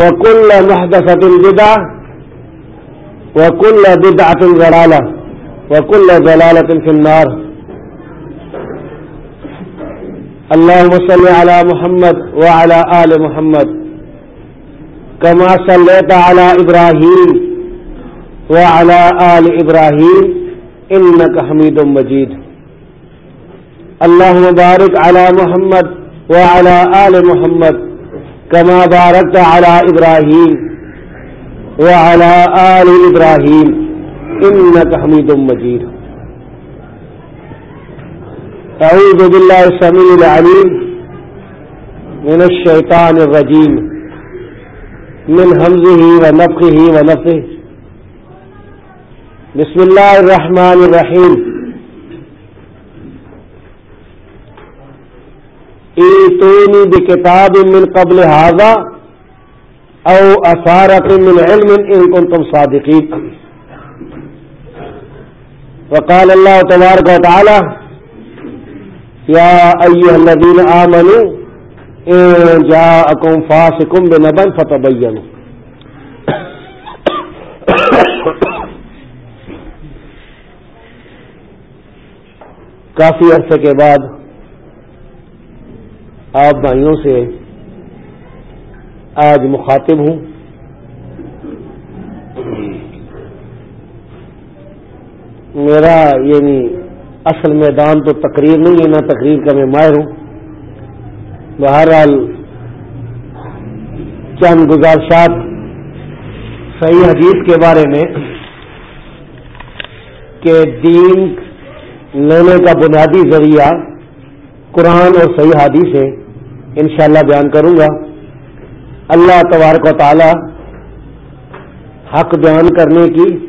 وكل محدثة بدعة وكل بدعة ضلالة وكل ضلالة في النار. اللهم صل على محمد وعلى آل محمد كما صليت على إبراهيم وعلى آل إبراهيم إنك حميد مجيد. اللهم بارك على محمد وعلى آل محمد كما باركت على إبراهيم وعلى آل إبراهيم إنك حميد مجيد. أعوذ بالله السميع العليم من الشيطان الرجيم. من همزه ونفخه ونفخه. بسم الله الرحمن الرحيم. ایتونی بکتاب من قبل هذا او اثارت من علم ان کنتم صادقین وقال الله تبارك وتعالى يا أيها الذين آمنوا إن جاءكم فاسق بنبا فتبينوا. کافی عرصے کے بعد آپ بھائیوں سے آج مخاطب ہوں۔ میرا یعنی اصل میدان تو تقریر نہیں ہے نہ تقریر کا میں ماہر ہوں۔ بہرحال چند گزارشات صحیح حدیث کے بارے میں کہ دین لینے کا بنیادی ذریعہ قرآن اور صحیح حدیث ہے۔ انشاءاللہ بیان کروں گا۔ اللہ تبارک و تعالی حق بیان کرنے کی،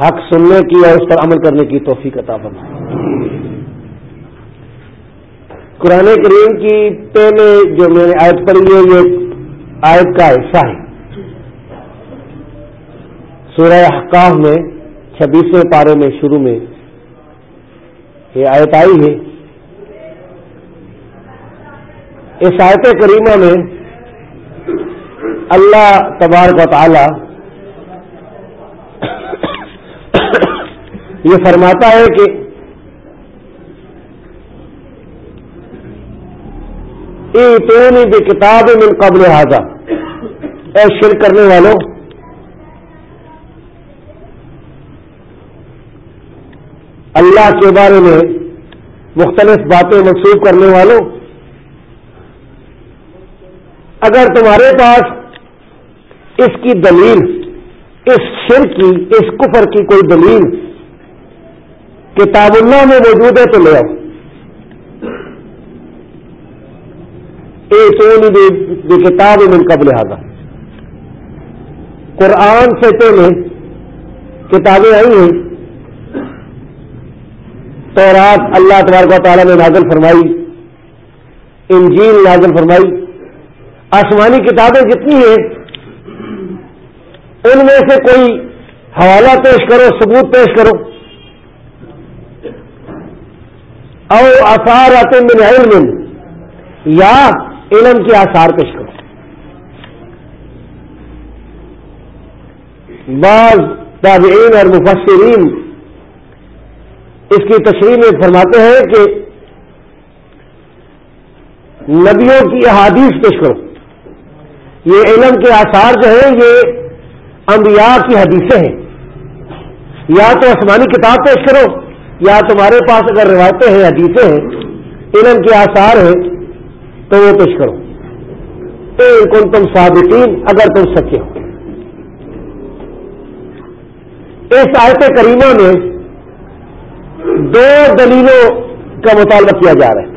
حق سننے کی اور اس پر عمل کرنے کی توفیق عطا فرمائے۔ قرآن کریم کی پہلے جو میں نے آیت پڑھی ہے، یہ آیت کا حصہ ہے۔ سورہ حقاف میں، چھبیسویں پارے میں شروع میں یہ آیت آئی ہے۔ اس آیت کریمہ میں اللہ تبارک و تعالی یہ فرماتا ہے کہ ایتونی بھی کتاب من قبل حاضا اے شر کرنے والوں اللہ کے بارے میں مختلف باتیں منسوخ کرنے والوں اگر تمہارے پاس اس کی دلیل، اس شر کی، اس کفر کی کوئی دلیل کتاب اللہ میں موجود ہے تو لے آؤ۔ ایک کتاب من قبل لہٰذا قرآن سے پہلے کتابیں آئی ہیں۔ تو رات اللہ تبارک و تعالیٰ نے نازل فرمائی۔ انجیل نازل فرمائی۔ آسمانی کتابیں جتنی ہیں؟ ان میں سے کوئی حوالہ پیش کرو، ثبوت پیش کرو۔ او آثار آتے من علم، یا علم کے آثار پیش کرو۔ بعض تابعین اور مفسرین اس کی تشریح میں فرماتے ہیں کہ نبیوں کی احادیث پیش کرو۔ یہ علم کے آثار جو ہیں، یہ انبیاء کی حدیثیں ہیں۔ یا تو آسمانی کتاب پیش کرو، یا تمہارے پاس اگر روایتیں ہیں، حدیثیں ہیں، علم کے آثار ہیں، تو وہ پیش کرو۔ کن تم صادقین، اگر تم سچے ہو۔ اس آیت کریمہ میں دو دلیلوں کا مطالبہ کیا جا رہا ہے۔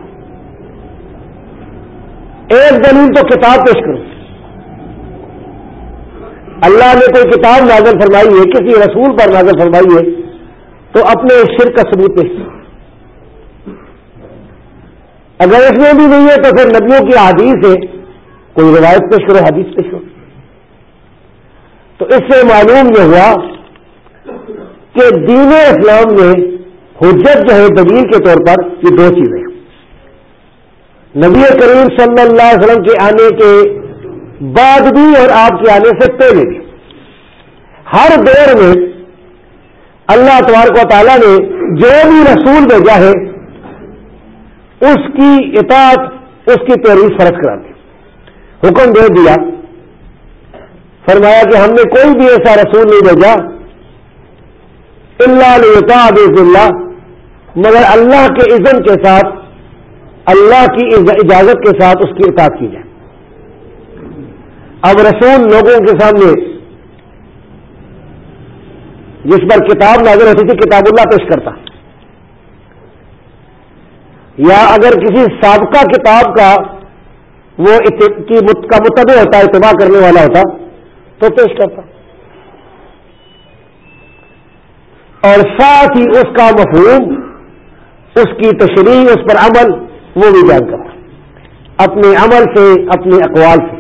ایک دلیل تو کتاب پیش کرو۔ اللہ نے کوئی کتاب نازل فرمائی ہے، کسی رسول پر نازل فرمائی ہے، تو اپنے شرک کا ثبوت پیش اگر اس میں بھی نہیں ہے، تو پھر نبیوں کی حدیث ہے۔ کوئی روایت پیش کرو، حدیث پیش کرو۔ تو اس سے معلوم یہ ہوا کہ دین اسلام میں حجت جو ہے، دلیل کے طور پر یہ دو چیزیں نبی کریم صلی اللہ علیہ وسلم کے آنے کے بعد بھی اور آپ کے آنے سے پہلے بھی۔ ہر دور میں اللہ تبارک و تعالیٰ نے جو بھی رسول بھیجا ہے، اس کی اطاعت، اس کی تحریر فرض کرا دی۔ حکم دے دیا۔ فرمایا کہ ہم نے کوئی بھی ایسا رسول نہیں بھیجا۔ اللہ علیہ اللہ مگر اللہ کے عزم کے ساتھ، اللہ کی اجازت کے ساتھ اس کی اطاعت کی جائے۔ اب رسول لوگوں کے سامنے جس پر کتاب نظر ہوتی تھی، کتاب اللہ پیش کرتا۔ یا اگر کسی سابقہ کتاب کا وہ کا متبع ہوتا، اتباع کرنے والا ہوتا، تو پیش کرتا۔ اور ساتھ ہی اس کا مفہوم، اس کی تشریح، اس پر عمل، وہ بھی بیان کرتا۔ اپنے عمل سے، اپنے اقوال سے۔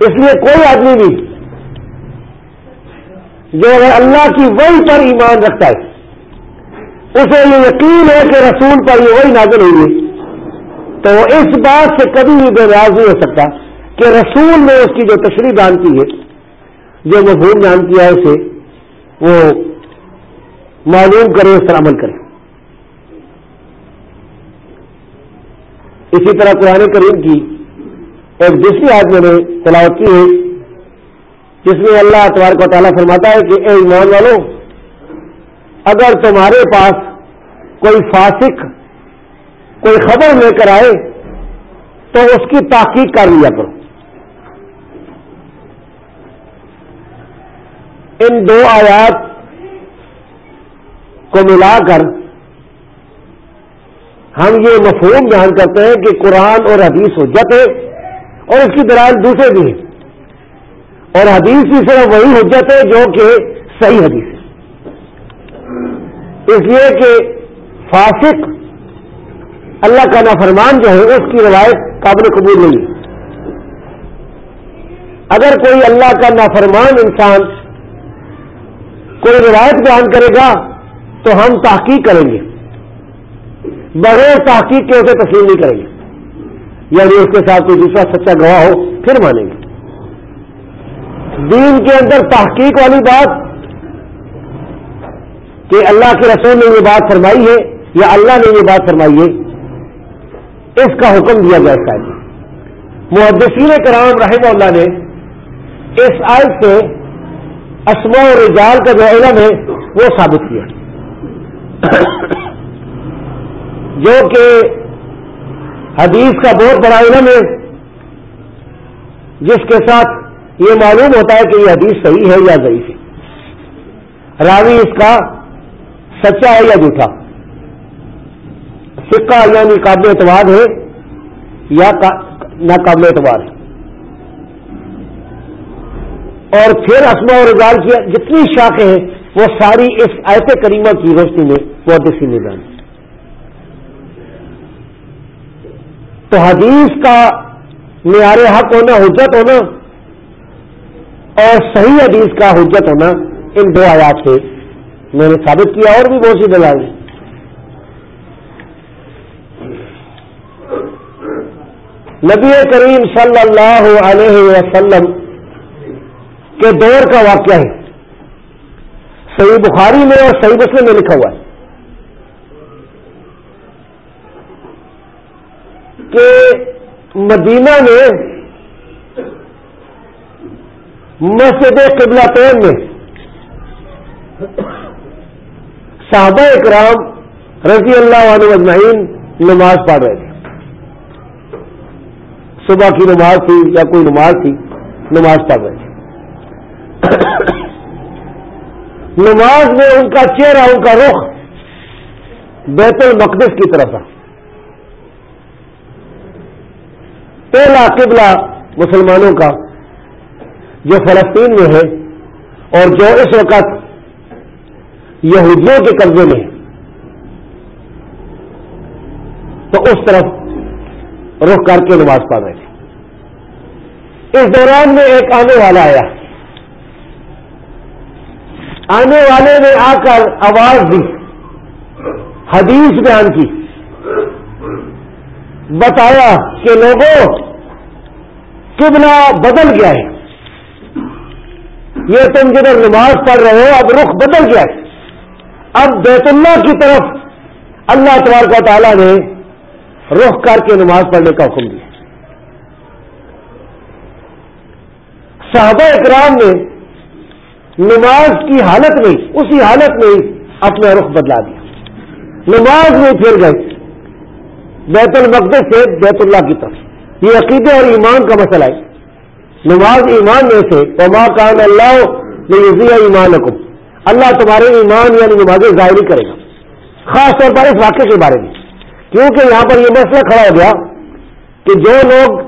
اس لیے کوئی آدمی بھی جو اگر اللہ کی وہی پر ایمان رکھتا ہے۔ اسے یہ یقین ہے کہ رسول پر یہ وہی نازل ہوئی تو اس بات سے کبھی بھی بے نیاز نہیں ہو سکتا کہ رسول نے اس کی جو تشریح بیان کی ہے، جو مفہوم بیان کیا ہے اسے، وہ معلوم کرے، اس پر عمل کرے۔ اسی طرح قرآن کریم کی ایک دوسری آج میں نے تلاوت کی ہے، جس میں اللہ اتوار کو تعالیٰ فرماتا ہے کہ اے ایمان والو، اگر تمہارے پاس کوئی فاسق، کوئی خبر لے کر آئے، تو اس کی تحقیق کر لیا کرو۔ ان دو آیات کو ملا کر ہم یہ مفہوم بیان کرتے ہیں کہ قرآن اور حدیث حجت ہے۔ اور اس کی دلائل دوسرے بھی ہیں۔ اور حدیث بھی صرف وہی حجت ہے جو کہ صحیح حدیث ہے۔ اس لیے کہ فاسق اللہ کا نافرمان جو ہے، اس کی روایت قابل قبول نہیں ہے۔ اگر کوئی اللہ کا نافرمان انسان کوئی روایت بیان کرے گا تو ہم تحقیق کریں گے۔ بغیر تحقیق کے اسے تسلیم نہیں کریں گے۔ یعنی اس کے ساتھ کوئی دوسرا سچا گواہ ہو، پھر مانیں گے۔ دین کے اندر تحقیق والی بات کہ اللہ کے رسول نے یہ بات فرمائی ہے یا اللہ نے یہ بات فرمائی ہے، اس کا حکم دیا گیا اس محدثین کرام رحمہ اللہ نے اس آیت سے اسما و رجال کا جو علم ہے، وہ ثابت کیا۔ جو کہ حدیث کا بہت بڑا علم ہے، جس کے ساتھ یہ معلوم ہوتا ہے کہ یہ حدیث صحیح ہے یا ضعیف ہے۔ راوی اس کا سچا ہے یا جھوٹا؟ سکہ یعنی قابل اعتبار ہے یا ناقابل اعتبار ہے۔ اور پھر اسما اور رجال کی جتنی شاخیں ہیں، وہ ساری اس ایت کریمہ کی روشنی میں وہ دسی نظام تو حدیث کا معیار حق ہونا حجت ہونا اور صحیح حدیث کا حجت ہونا ان دو آیات سے میں نے ثابت کیا اور بھی بہت سی دلائل نبی کریم صلی اللہ علیہ وسلم کے دور کا واقعہ ہے۔ صحیح بخاری میں اور صحیح مسلم میں لکھا ہوا ہے۔ کہ مدینہ میں مسجد قبلہ پین میں صحابہ اکرام رضی اللہ عنہ اجمعین نماز پڑھ رہے تھے۔ صبح کی نماز تھی یا کوئی نماز تھی، نماز پڑھ رہے تھے۔ نماز میں ان کا چہرہ، ان کا رخ بیت المقدس کی طرف تھا۔ پہلا قبلہ مسلمانوں کا، جو فلسطین میں ہے اور جو اس وقت یہودیوں کے قبضے میں ہے۔ تو اس طرف رخ کر کے نماز پڑھ رہے تھے۔ اس دوران میں ایک آنے والا آیا۔ آنے والے نے آ کر آواز دی، حدیث بیان کی۔ بتایا کہ لوگوں قبلہ بدل گیا ہے۔ یہ تم جدھر نماز پڑھ رہے ہو، اب رخ بدل گیا ہے۔ اب بیت اللہ کی طرف اللہ تبارک و تعالیٰ نے رخ کر کے نماز پڑھنے کا حکم دیا۔ صحابہ اکرام نے نماز کی حالت میں، اسی حالت میں اپنا رخ بدلا دیا۔ نماز میں پھر گئے۔ بیت المقدس سے بیت اللہ کی طرف۔ یہ عقیدے اور ایمان کا مسئلہ ہے۔ نماز ایمان میں سے وما کان اللہ ایمان حکم اللہ تمہارے ایمان یعنی نمازیں ظاہر کرے گا۔ خاص طور پر اس واقعے کے بارے میں۔ کیونکہ یہاں پر یہ مسئلہ کھڑا ہو گیا کہ جو لوگ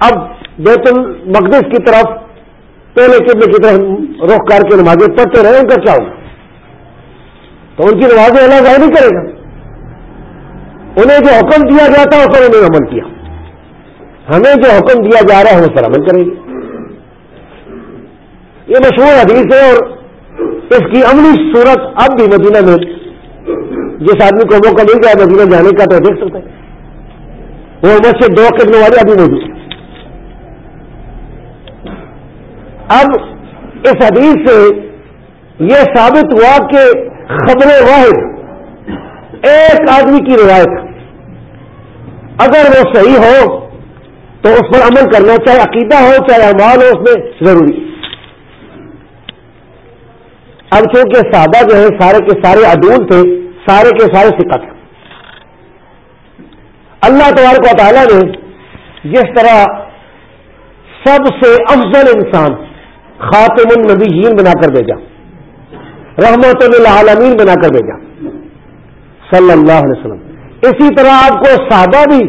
اب بیت المقدس کی طرف پہلے قبل کی طرف رخ کر کے نمازیں پڑھتے رہے، ان کا کیا ہوگا؟ تو ان کی نمازیں اللہ ظاہر نہیں کرے گا۔ انہیں جو حکم دیا گیا تھا، اس پر انہیں عمل کیا۔ ہمیں جو حکم دیا جا رہا ہے اس پر عمل کریں گے۔ یہ مشہور حدیث ہے اور اس کی عملی صورت اب بھی مدینہ میں جس آدمی کو موقع مل جائے مدینہ جانے کا تو دیکھ سکتے ہیں وہ عمر سے دو کرنے والے ابھی موجود اب اس حدیث سے یہ ثابت ہوا کہ خبر واحد ایک آدمی کی روایت۔ اگر وہ صحیح ہو تو اس پر عمل کرنا چاہے عقیدہ ہو، چاہے امال ہو، اس میں ضروری اب چونکہ صحابہ جو ہے سارے کے سارے عدول تھے، سارے کے سارے سکت اللہ تبارک و تعالیٰ نے جس طرح سب سے افضل انسان خاتم النبیین بنا کر بھیجا، رحمت العالمین بنا کر بھیجا، صلی اللہ علیہ وسلم۔ اسی طرح آپ کو صحابہ بھی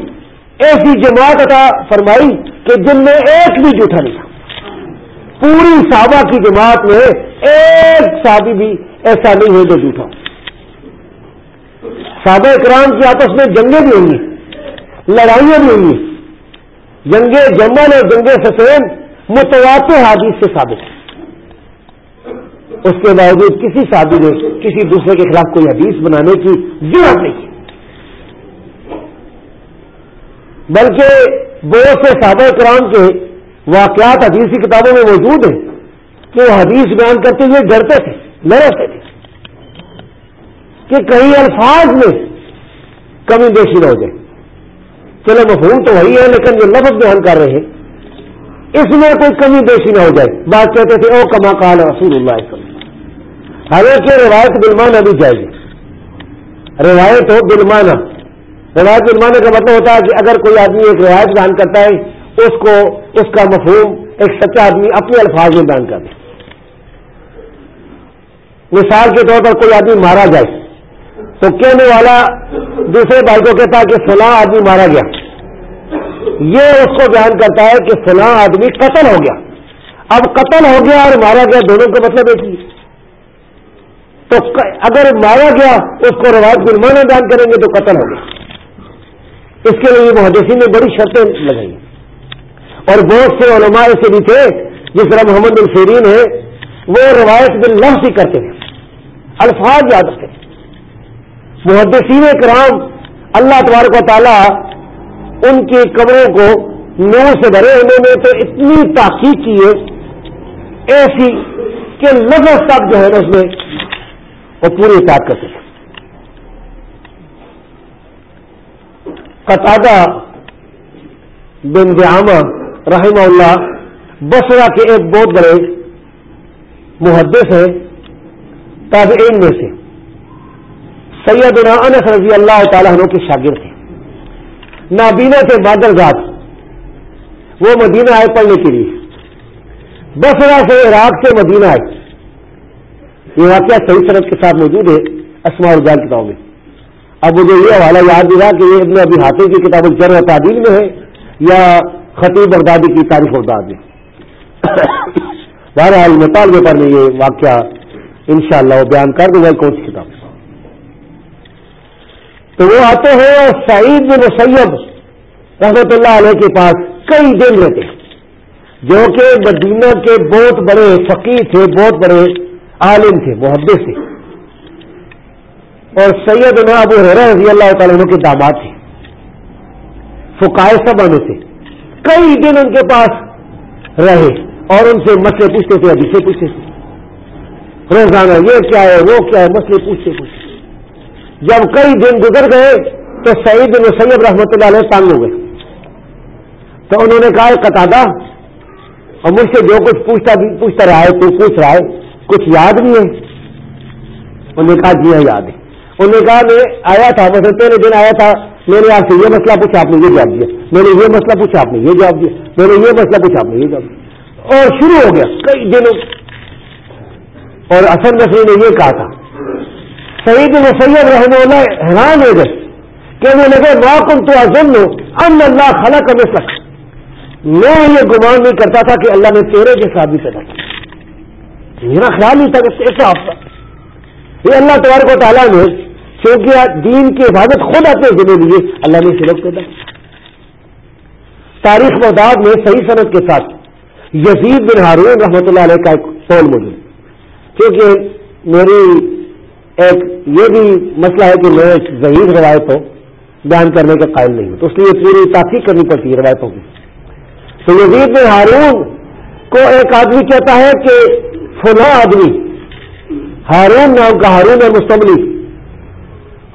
ایسی جماعت عطا فرمائی کہ جن میں ایک بھی جھوٹا نہیں تھا۔ پوری صحابہ کی جماعت میں ایک صحابی بھی ایسا نہیں ہے جو جھوٹا صحابہ اکرام کی آپس میں جنگیں بھی ہوں گی، لڑائیاں بھی ہوں گی۔ جنگ جنگل اور جنگ سفید متواتر حادث سے ثابت ہے اس کے باوجود کسی شادی نے کسی دوسرے کے خلاف کوئی حدیث بنانے کی ضرورت نہیں۔ کی بلکہ بہت سے صحابہ کرام کے واقعات حدیثی کتابوں میں موجود ہیں کہ وہ حدیث بیان کرتے ہوئے ڈرتے تھے لڑتے تھے کہ کئی الفاظ میں کمی بیشی نہ ہو جائے۔ چلو مفہوم تو وہی ہے، لیکن جو لفظ بیان کر رہے ہیں، اس میں کوئی کمی بیشی نہ ہو جائے۔ بات کہتے تھے، او کما کال رسول اللہ وسلم حالانکہ روایت بلمانا بھی جائے گی روایت ہو بلمانا روایت بلمانا کا مطلب ہوتا ہے کہ اگر کوئی آدمی ایک روایت بیان کرتا ہے، اس کو، اس کا مفہوم ایک سچا آدمی اپنے الفاظ میں بیان کر دے مثال کے طور پر کوئی آدمی مارا جائے، تو کہنے والا دوسرے بھائی کو کہتا ہے کہ فلاں آدمی مارا گیا۔ یہ اس کو بیان کرتا ہے کہ فلاں آدمی قتل ہو گیا۔ اب قتل ہو گیا اور مارا گیا دونوں کا مطلب ایک ہی۔ تو اگر مارا گیا، اس کو روایت فرمانا بیان کریں گے تو قتل ہو گیا۔ اس کے لیے محدثی نے بڑی شرطیں لگائی اور بہت سے علماء ایسے بھی تھے، جس طرح محمد الفرین ہے وہ روایت بن لفظ ہی کرتے ہیں، الفاظ یاد رکھتے محدثین کرام، اللہ تبارک و تعالیٰ ان کی قبروں کو نو سے بھرے انہوں نے تو اتنی تاخیر کی ہے، ایسی کہ لفظ تک جو ہے نا اس میں وہ پوری اطاعت کرتے ہیں قطادہ بن دعامہ رحمہ اللہ بسرا کے ایک بہت بڑے محدث ہیں، تابعین میں سے۔ سید انس رضی اللہ تعالیٰ عنہ کے شاگرد تھے نابینا سے بادل ذات وہ مدینہ آئے پڑھنے کے لیے۔ بسرا سے عراق سے مدینہ آئے۔ یہ واقعہ صحیح صنعت کے ساتھ موجود ہے اسما الجان کتابوں میں۔ اب مجھے یہ حوالہ یاد دیا کہ یہ ابن ابھی ہاتھوں کی کتاب الجر و تعدیل میں ہے یا خطیب بغدادی کی تاریخ بغداد میں۔ بہرحال مطالبے پر میں یہ واقعہ انشاءاللہ وہ بیان کر دوں گا کون سی کتاب تو وہ آتے ہیں اور سعید بن سید رحمت اللہ علیہ کے پاس کئی دن رہتے ہیں۔ جو کہ مدینہ کے بہت بڑے فقیر تھے، بہت بڑے عالم تھے، محدث تھے۔ اور سید ابو رضی اللہ تعالیٰ کے داماد تھے فکائے سب آنے سے کئی دن ان کے پاس رہے اور ان سے مسئلے پوچھتے تھے ابھی سے پوچھتے تھے۔ روزانہ یہ کیا ہے، وہ کیا ہے، مسئلے پوچھتے پوچھتے جب کئی دن گزر گئے تو سعید بن سید رحمۃ اللہ علیہ تانگ ہو گئے۔ تو انہوں نے کہا قطادہ اور مجھ سے جو کچھ پوچھتا پوچھتا رہا ہے، تو پوچھ رہا ہے، کچھ یاد نہیں ہے؟ انہوں نے کہا جی ہاں یاد ہے۔ انہوں نے کہا میں آیا تھا مطلب پہلے دن آیا تھا، میں نے آپ سے یہ مسئلہ پوچھا، آپ نے یہ جواب دیا۔ میں نے یہ مسئلہ پوچھا، آپ نے یہ جواب دیا۔ میں نے یہ مسئلہ پوچھا، آپ نے یہ جواب دیا۔ اور شروع ہو گیا، کئی دنوں۔ اور اصل نسری نے یہ کہا تھا سعید میں سید رحمہ اللہ حیران ہو گئے کہ وہ لگے واقم تو عزم لو ان اللہ خلا کا مسلک میں یہ گمان نہیں کرتا تھا کہ اللہ نے تیرے کے ساتھ بھی پیدا کیا۔ میرا خیال نہیں تھا کہ ایسا آپ یہ اللہ تبارک و تعالیٰ نے کیونکہ دین کی حفاظت خود اپنے ذمہ لیے اللہ نے سلک پیدا تاریخ مداد میں صحیح صنعت کے ساتھ یزید بن ہارون رحمۃ اللہ علیہ کا ایک قول موجود کیونکہ میری ایک یہ بھی مسئلہ ہے کہ میں ضعیف روایت کو بیان کرنے کے قائل نہیں ہوں۔ تو اس لیے پوری تاثیر کرنی پڑتی ہے روایتوں کی۔ تو یزید بن ہارون کو ایک آدمی کہتا ہے کہ فلاں آدمی، ہارون نام کا ہارون ہے مستملی۔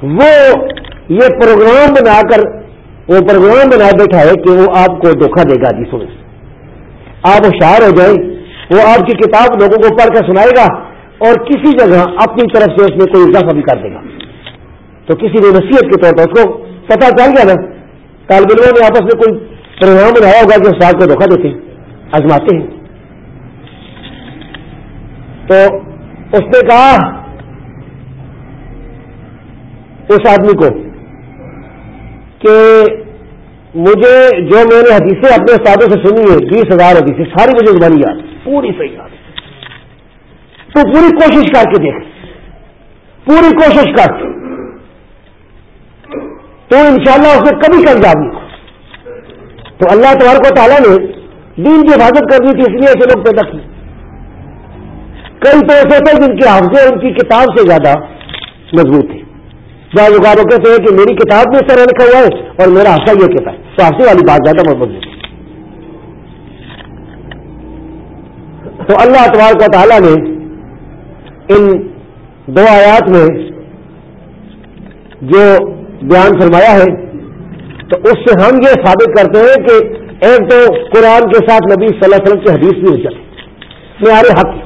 وہ یہ پروگرام بنا کر، وہ پروگرام بنا بیٹھا ہے کہ وہ آپ کو دھوکھا دے گا جی سن آپ ہوشیار ہو جائیں، وہ آپ کی کتاب لوگوں کو پڑھ کر سنائے گا اور کسی جگہ اپنی طرف سے اس میں کوئی اضافہ بھی کر دے گا۔ تو کسی نے نصیحت کے طور پر اس کو پتا چل گیا نا، طالب علموں نے آپس میں کوئی پروگرام بنایا ہوگا کہ استاد کو دھوکھا دیتے ہیں، آزماتے ہیں۔ تو اس نے کہا اس آدمی کو کہ مجھے جو میں نے حدیثیں اپنے استادوں سے سنی ہے بیس ہزار حدیثیں، ساری مجھے زبانی یاد پوری صحیح یاد تو پوری کوشش کر کے دیکھ، پوری کوشش کر۔ تو انشاءاللہ اس نے کبھی کر جا تو اللہ تبارک و تعالیٰ نے دین کی حفاظت کرنی تھی، اس لیے ایسے لوگ پیدا کیے۔ کئی تو ایسے تھے جن کے حافظے ان کی کتاب سے زیادہ مضبوط تھے۔ جہاں وہ کہتے ہیں کہ میری کتاب میں سر لکھا ہوا ہے اور میرا حصہ یہ کہتا ہے۔ تو حافظ والی بات زیادہ مضبوط ہے۔ تو اللہ اتوار کا تعالیٰ نے ان دو آیات میں جو بیان فرمایا ہے، تو اس سے ہم یہ ثابت کرتے ہیں کہ ایک تو قرآن کے ساتھ نبی صلی اللہ علیہ وسلم کی حدیث بھی ہو جائے میارے حق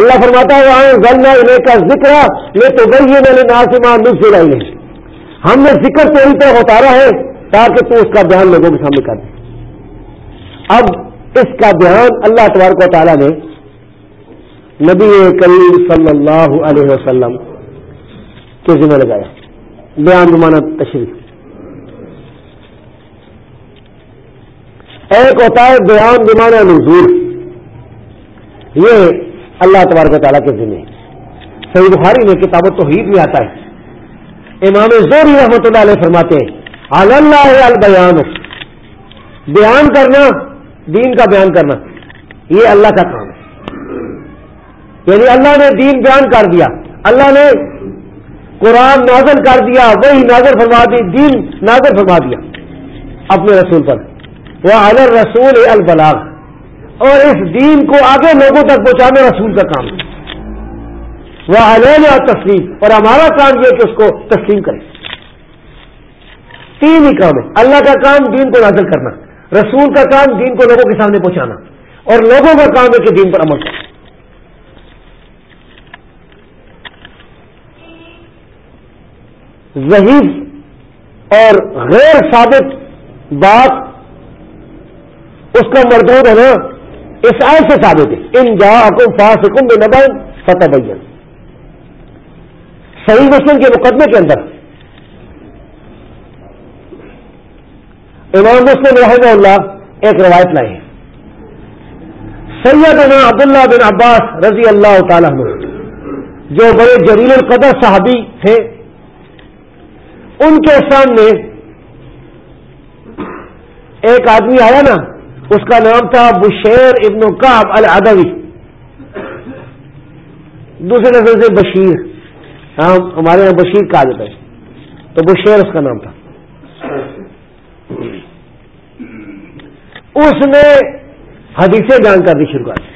اللہ فرماتا ہے وہاں غلط انہیں کا ذکر یہ تو گئی میں نے ناسمان لطف لائی ہے ہم نے ذکر تیری طرف اتارا ہے تاکہ تو اس کا بیان لوگوں کے سامنے کر دے۔ اب اس کا بیان اللہ تبارک و تعالیٰ نے نبی کریم صلی اللہ علیہ وسلم کے ذمہ لگایا۔ بیان زمانہ تشریف ایک ہوتا ہے بیان زمانہ نزول۔ یہ اللہ تبارک تعالیٰ کے ذمہ صحیح بخاری میں کتاب و توحید میں آتا ہے۔ امام زوری رحمۃ اللہ علیہ فرماتے ہیں اللہ البیان، بیان کرنا، دین کا بیان کرنا، یہ اللہ کا کام ہے۔ یعنی اللہ نے دین بیان کر دیا، اللہ نے قرآن نازل کر دیا وہی نازر فرما دی، دین نازر فرما دیا اپنے رسول پر۔ وہ الر رسول البلاغ۔ اور اس دین کو آگے لوگوں تک پہنچانا رسول کا کام۔ ہے وہ علین اور تسلیم اور ہمارا کام یہ کہ اس کو تسلیم کرے تین ہی کام ہے اللہ کا کام دین کو نازل کرنا، رسول کا کام دین کو لوگوں کے سامنے پہنچانا، اور لوگوں کا کام ہے کہ دین پر عمل کرنا ضعیف اور غیر ثابت بات، اس کا مردود ہے نا اس آئے سے ثابت ہے۔ ان جا حکم فاس حکم بے نبن فتح بین صحیح مسلم کے مقدمے کے اندر۔ امام مسلم رحمہ اللہ ایک روایت لائے سیدنا عبداللہ بن عباس رضی اللہ تعالیٰ جو بڑے جلیل القدر صحابی تھے، ان کے سامنے ایک آدمی آیا نا اس کا نام تھا بشیر ابن کاب العدوی۔ دوسرے نظر سے بشیر۔ ہاں ہمارے یہاں بشیر کہا جاتا ہے۔ تو بشیر اس کا نام تھا۔ اس نے حدیثیں بیان کرنی شروع کر دی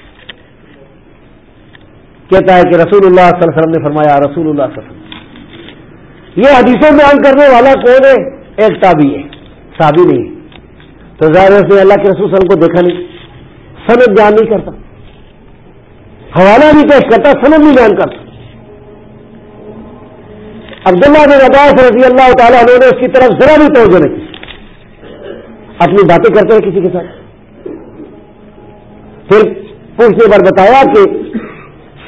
کہتا ہے کہ رسول اللہ صلی اللہ علیہ وسلم نے فرمایا رسول اللہ صلی اللہ علیہ وسلم، یہ حدیثیں بیان کرنے والا کون ہے؟ ایک تابی ہے، صحابی نہیں تو ظاہر سے اللہ کے رسول صلی اللہ علیہ وسلم کو دیکھا نہیں۔ سند بیان نہیں کرتا۔ حوالہ نہیں پیش کرتا، سند نہیں بیان کرتا۔ عبداللہ بن عباس رضی اللہ تعالیٰ انہوں نے اس کی طرف ذرا بھی توجہ نہیں کی۔ اپنی باتیں کرتے ہیں کسی کے ساتھ۔ پھر پوچھنے پر بتایا کہ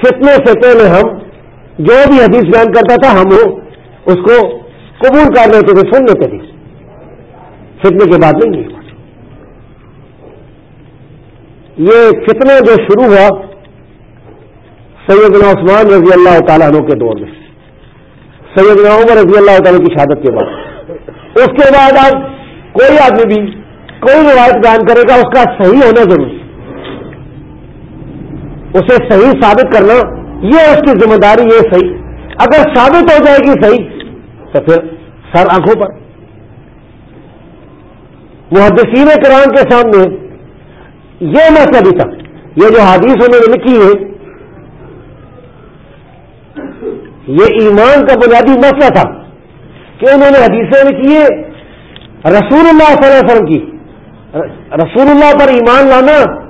فتنے سے پہلے ہم جو بھی حدیث بیان کرتا تھا، ہم اس کو قبول کر لیتے تھے، سن لیتے تھے۔ فتنے کے بعد نہیں۔ یہ فتنے جو شروع ہوا سیدنا عثمان رضی اللہ تعالیٰ عنہ کے دور میں۔ سیدنا عمر رضی اللہ تعالیٰ کی شہادت کے بعد۔ اس کے بعد اب کوئی آدمی بھی کوئی روایت بیان کرے گا، اس کا صحیح ہونا ضروری۔ اسے صحیح ثابت کرنا، یہ اس کی ذمہ داری، یہ صحیح۔ اگر ثابت ہو جائے گی صحیح، تو پھر سر آنکھوں پر۔ محدثین کرام کے سامنے یہ مسئلہ بھی تھا۔ یہ جو حادیث انہوں نے لکھی ہے، یہ ایمان کا بنیادی مسئلہ تھا کہ انہوں نے حدیثیں لکھی ہے رسول اللہ صلی اللہ علیہ وسلم کی۔ رسول اللہ پر ایمان لانا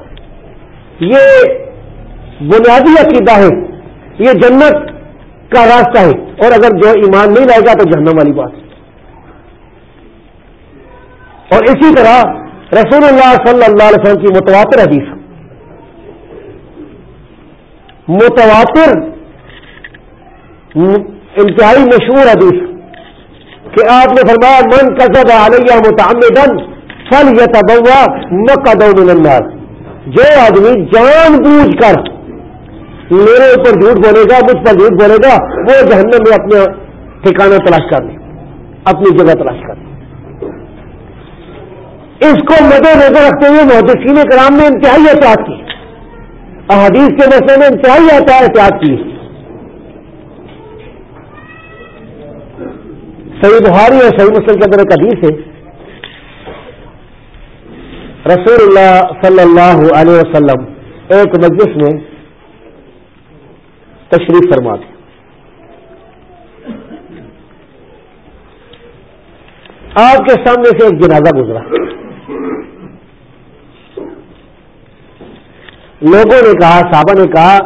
یہ بنیادی عقیدہ ہے، یہ جنت کا راستہ ہے۔ اور اگر جو ایمان نہیں لائے گا تو جہنم والی بات ہے۔ اور اسی طرح رسول اللہ صلی اللہ علیہ وسلم کی متواتر حدیث. متواتر انتہائی مشہور حدیث کہ آپ نے فرمایا، من کسب علیہ متعمدن فل یا تبوا من النار. جو آدمی جان بوجھ کر میرے اوپر جھوٹ بولے گا، مجھ پر جھوٹ بولے گا، وہ جہنم میں اپنے ٹھکانا تلاش کر لے اپنی جگہ تلاش کر اس کو مد نظر رکھتے ہوئے محدثین کرام نے انتہائی احتیاط کی۔ احادیث کے مسئلے میں انتہائی احتیاط کی۔ صحیح بہاری اور صحیح مسلم کے اندر ایک حدیث ہے۔ رسول اللہ صلی اللہ علیہ وسلم ایک مجلس میں تشریف فرما دیں آپ کے سامنے سے ایک جنازہ گزرا۔ لوگوں نے کہا، صحابہ نے کہا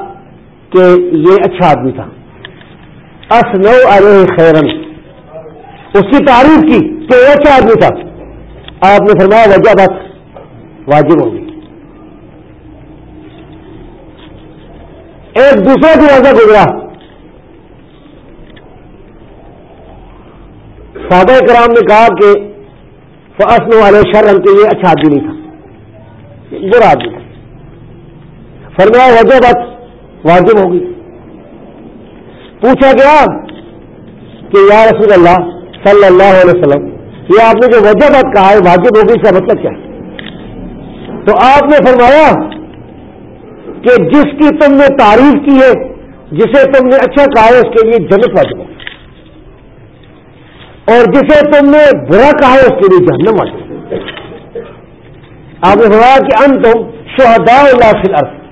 کہ یہ اچھا آدمی تھا۔ نو علیہ خیرن۔ اس کی تعریف کی کہ یہ اچھا آدمی تھا۔ آپ نے فرمایا وجہ بس واجب ہوگی ایک دوسرے کی وجہ گزرا۔ سادہ کرام نے کہا کہ فصل والے شرم کے یہ اچھا آدمی نہیں تھا۔ برا آدمی تھا۔ فرمایا وجہ بات واجب ہوگی۔ پوچھا گیا کہ یا رسول اللہ صلی اللہ علیہ وسلم، یہ آپ نے جو وجہ بات کہا ہے، واجب ہوگی، اس کا مطلب کیا تو آپ نے فرمایا کہ جس کی تم نے تعریف کی ہے، جسے تم نے اچھا کہا ہے، اس کے لیے جنت واجب ہے۔ اور جسے تم نے برا کہا ہے، اس کے لیے جہنم واجب آپ نے فرمایا کہ ان تم شہدا اللہ فی الارض۔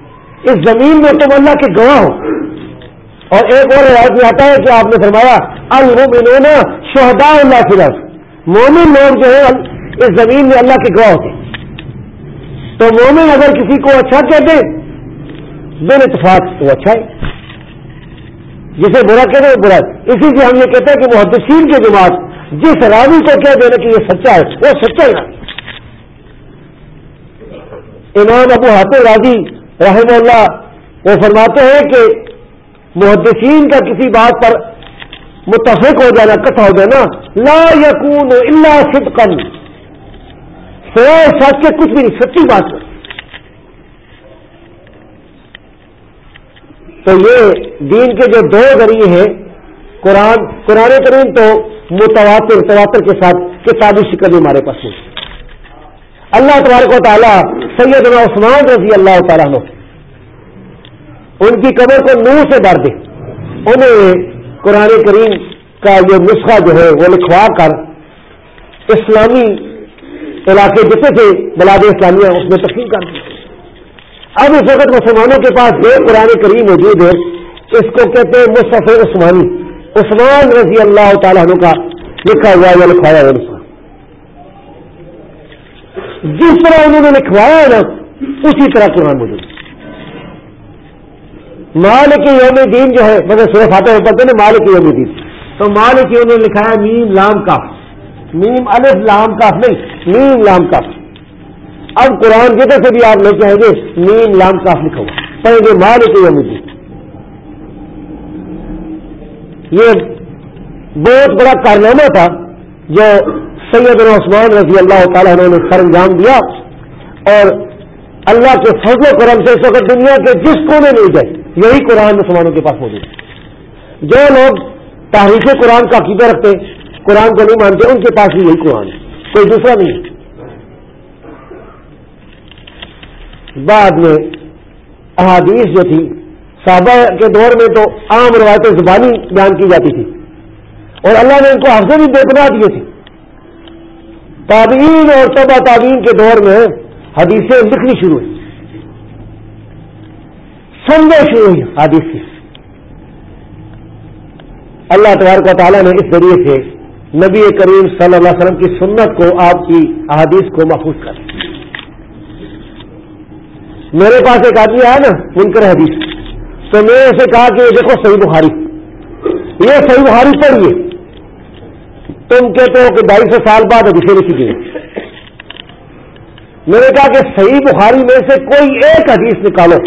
اس زمین میں تم اللہ کے گواہ ہو۔ اور ایک اور روایت میں آتا ہے کہ آپ نے فرمایا المومنون شہدا اللہ فی الارض۔ مومن لوگ جو ہیں، اس زمین میں اللہ کے گواہ ہوتے تو مومن اگر کسی کو اچھا کہتے بن اتفاق تو اچھا ہے۔ جسے برا کہتے ہیں برا اسی سے ہم یہ کہتے ہیں کہ محدثین کی جماعت جس راوی کو کہہ دینا کہ یہ سچا ہے، وہ سچا ہی امام ابو ہاتھ راضی رحم اللہ، وہ فرماتے ہیں کہ محدثین کا کسی بات پر متفق ہو جانا کتھا ہو جانا، لا یقون اللہ صدقن سوائے سچ کے کچھ بھی نہیں، سچی بات کر تو یہ دین کے جو دو ذریعے ہیں، قرآن قرآن کریم تو متواتر، تواتر کے ساتھ کتابی شکل ہمارے پاس ہے۔ اللہ تبارک و تعالیٰ سید عثمان رضی اللہ تعالیٰ نے ان کی قبر کو نور سے بھر دے۔ انہیں قرآن کریم کا یہ نسخہ جو ہے وہ لکھوا کر اسلامی علاقے جتنے تھے بلاد اسلامیہ، اس میں تقسیم کر دی اب اس وقت مسلمانوں کے پاس جو قرآن کریم موجود ہے۔ اس کو کہتے ہیں مصطفی عثمانی۔ عثمان رضی اللہ تعالیٰ کا لکھا ہوا یا لکھوایا ہوا نسخہ۔ جس طرح انہوں نے لکھوایا ہے نا، اسی طرح قرآن موجود مالک یوم دین جو ہے، مگر سورہ فاتح پڑھتے ہیں مالک یوم دین تو مالک انہوں نے لکھا ہے میم لام کا نیم الف لام کاف نہیں نیم لام کاف۔ اب قرآن جتنے سے بھی آپ لے کے آئیں گے نیم لام کاف لکھا ہوا۔ پڑھیں گے مال کے مجھے یہ بہت بڑا کارنامہ تھا جو سید عثمان رضی اللہ تعالیٰ نے سر انجام دیا اور اللہ کے فضل و کرم سے اس وقت دنیا کے جس کونے نہیں جائے یہی قرآن مسلمانوں کے پاس موجود ہے۔ جو لوگ تاریخ قرآن کا عقیدہ رکھتے، قرآن کو نہیں مانتے، ان کے پاس بھی یہی قرآن ہے۔ کوئی دوسرا نہیں بعد میں احادیث جو تھی، صحابہ کے دور میں تو عام روایتیں زبانی بیان کی جاتی تھی اور اللہ نے ان کو حفظے بھی بے دیے تھے۔ تابعین اور تبا تعبین کے دور میں حدیثیں لکھنی شروع ہوئی۔ سمجھے شروع ہوئی حادث اللہ تبارک و تعالیٰ نے اس ذریعے سے نبی کریم صلی اللہ علیہ وسلم کی سنت کو، آپ کی احادیث کو محفوظ کر۔ میرے پاس ایک آدمی آیا نا منکر حدیث۔ تو میں نے اسے کہا کہ یہ دیکھو صحیح بخاری۔ یہ صحیح بخاری پڑھیے۔ تم کہتے ہو کہ ڈھائی سو سال بعد حدیثیں لکھی گئی۔ میں نے کہا کہ صحیح بخاری میں سے کوئی ایک حدیث نکالو۔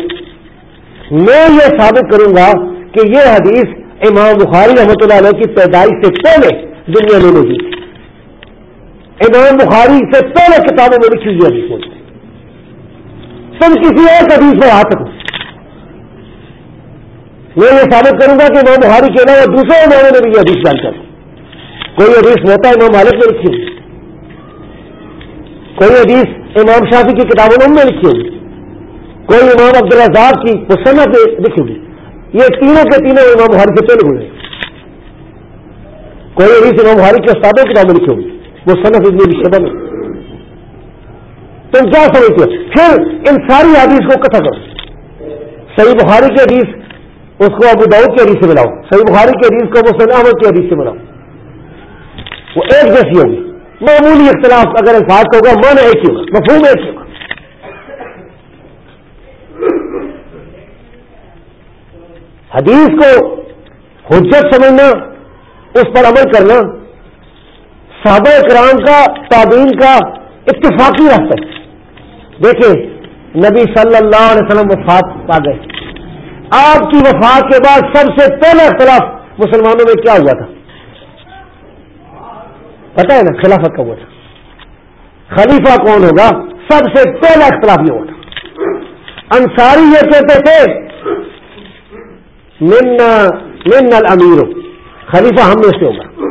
میں یہ ثابت کروں گا کہ یہ حدیث امام بخاری رحمۃ اللہ علیہ کی پیدائش سے پہلے دنیا میں نہیں امام بخاری سے پہلے کتابوں میں لکھی ہوئی حدیث ہوتی تم کسی ایک حدیث میں آ سکو میں یہ ثابت کروں گا کہ امام بخاری کے علاوہ دوسرے اماموں نے بھی یہ حدیث جان کر کوئی حدیث موتا امام مالک میں لکھی ہوئی۔ کوئی حدیث امام شافی کی کتابوں میں لکھی ہوئی۔ کوئی امام عبدالرزاق کی مصنف لکھی ہوئی۔ یہ تینوں کے تینوں امام بخاری سے پہلے ہوئے۔ کوئی حدیث امام بخاری کے استادوں کتابیں لکھی ہوگی وہ صنف ابن شبہ میں تم کیا سمجھتے ہو پھر ان ساری حدیث کو کتھا کرو۔ صحیح بخاری کی حدیث، اس کو ابو داؤد کی حدیث سے ملاؤ۔ صحیح بخاری کی حدیث کو مسلم احمد کی حدیث سے ملاؤ۔ وہ ایک جیسی ہوگی۔ معمولی اختلاف اگر الفاظ کا ہوگا من ایک ہی ہوگا، مفہوم ایک ہی ہوگا۔ حدیث کو حجت سمجھنا، اس پر عمل کرنا، صحابہ کرام کا تعبین کا اتفاقی راستہ دیکھیں، نبی صلی اللہ علیہ وسلم وفات پا گئے۔ آپ کی وفات کے بعد سب سے پہلا اختلاف مسلمانوں میں کیا ہوا تھا؟ پتا ہے نا، خلافت کا ہوا تھا۔ خلیفہ کون ہوگا؟ سب سے پہلا اختلاف یہ ہوا انصاری یہ کہتے تھے من من الامیر۔ خلیفہ ہم میں سے ہوگا۔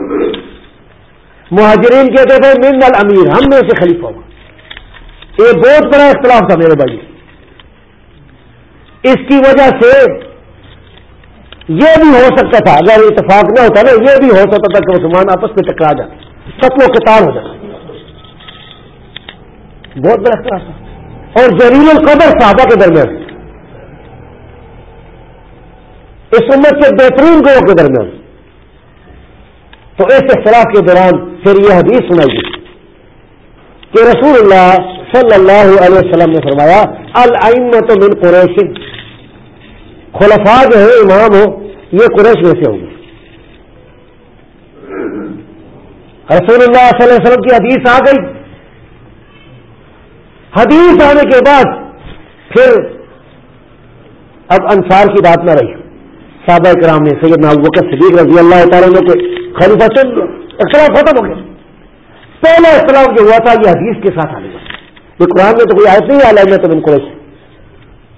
مہاجرین کہتے تھے من امیر ہم میں سے خلیفہ ہوگا۔ یہ بہت بڑا اختلاف تھا میرے بھائی۔ اس کی وجہ سے یہ بھی ہو سکتا تھا، اگر اتفاق نہ ہوتا نا، یہ بھی ہو سکتا تھا کہ مسلمان آپس میں ٹکرا جاتا سب و کتار ہو جاتا بہت بڑا اختلاف تھا اور جلیل القدر صحابہ کے درمیان۔ اس امت کے بہترین گروہ کے درمیان۔ تو اس اختلاف کے دوران پھر یہ حدیث سنائی گئی۔ کہ رسول اللہ صلی اللہ علیہ وسلم نے فرمایا المت من قریش۔ خلفا جو ہے امام ہو یہ قریش میں سے ہوں گے۔ رسول اللہ صلی اللہ علیہ وسلم کی حدیث آ گئی۔ حدیث آنے کے بعد پھر اب انصار کی بات نہ رہی۔ صحابہ کرام نے سید ابو صدیق رضی اللہ تعالیٰ نے کو خلیفہ اختلاف ختم ہو گیا پہلا اختلاف جو ہوا تھا، یہ حدیث کے ساتھ آنے گا یہ قرآن میں تو کوئی آیت نہیں علائم تمن قریش۔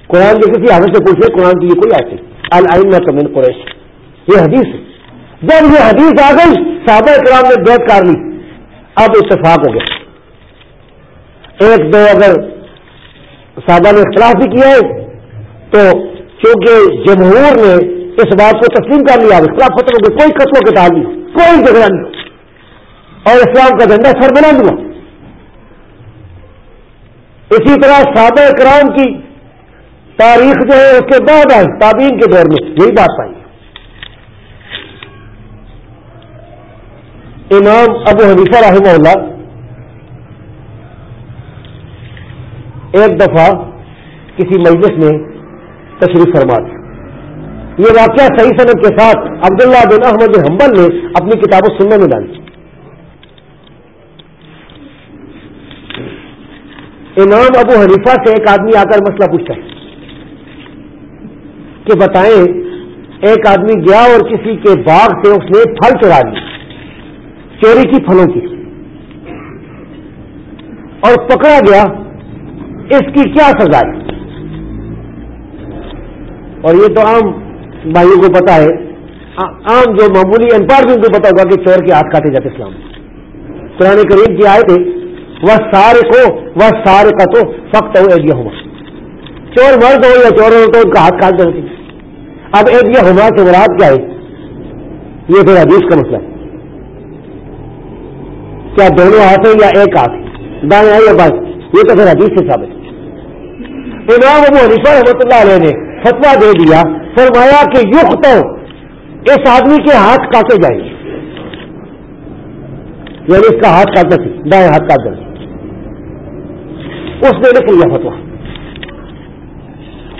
قرآن کے کسی حادث سے پوچھے قرآن کی یہ کوئی آیت نہیں۔ علائم تمن قریش۔ یہ حدیث ہے۔ جب یہ حدیث آ گئی صحابہ کرام نے بیت کار لی۔ اب اتفاق ہو گیا۔ ایک دو اگر صحابہ نے اختلاف بھی کیا ہے، تو چونکہ جمہور نے اس بات کو تسلیم کر لیا، اختلاف ختم ہو گیا، کوئی قتل و کتاب نہیں، کوئی جھگڑا نہیں۔ اور اسلام کا جھنڈا سر بنا دیا اسی طرح صحابہ کرام کی تاریخ جو ہے، اس کے بعد آئی تعبین کے دور میں، یہی بات پائی امام ابو حدیثہ رحمہ اللہ ایک دفعہ کسی مجلس میں تشریف فرما دی یہ واقعہ صحیح صنعت کے ساتھ عبداللہ بن احمد حنبل نے اپنی کتاب و سننے میں ڈالی۔ امام ابو حریفہ سے ایک آدمی آ کر مسئلہ پوچھتا ہے کہ بتائیں، ایک آدمی گیا اور کسی کے باغ سے اس نے پھل چڑھا لی چوری کی پھلوں کی۔ اور پکڑا گیا اس کی کیا سزا ہے؟ اور یہ تو عام بھائیوں کو پتا ہے، عام جو معمولی انپڑھ بھی ان کو پتا ہوگا کہ چور کے ہاتھ کاٹے جاتے اسلام۔ قرآن کریم کی آئے تھے وہ سارے کو وہ سارے کا تو سخت ہو ایڈیا ہوا چور مرد ہو یا چور ہو تو ان کا ہاتھ کاٹ دیتے اب ایڈیا ہوا سے مراد کیا ہے؟ یہ پھر حدیث کا مسئلہ ہے۔ کیا دونوں ہاتھ ہیں یا ایک ہاتھ دائیں یا بائیں یہ تو پھر حدیث سے ثابت ہے۔ امام ابو حنیفہ رحمۃ اللہ علیہ نے فتوا دے دیا، فرمایا کہ یوخ تو اس آدمی کے ہاتھ کاٹے جائیں گے۔ یعنی اس کا ہاتھ کاٹنا تھی دائیں ہاتھ کاٹ دیں۔ اس نے لکھ لیا فتوا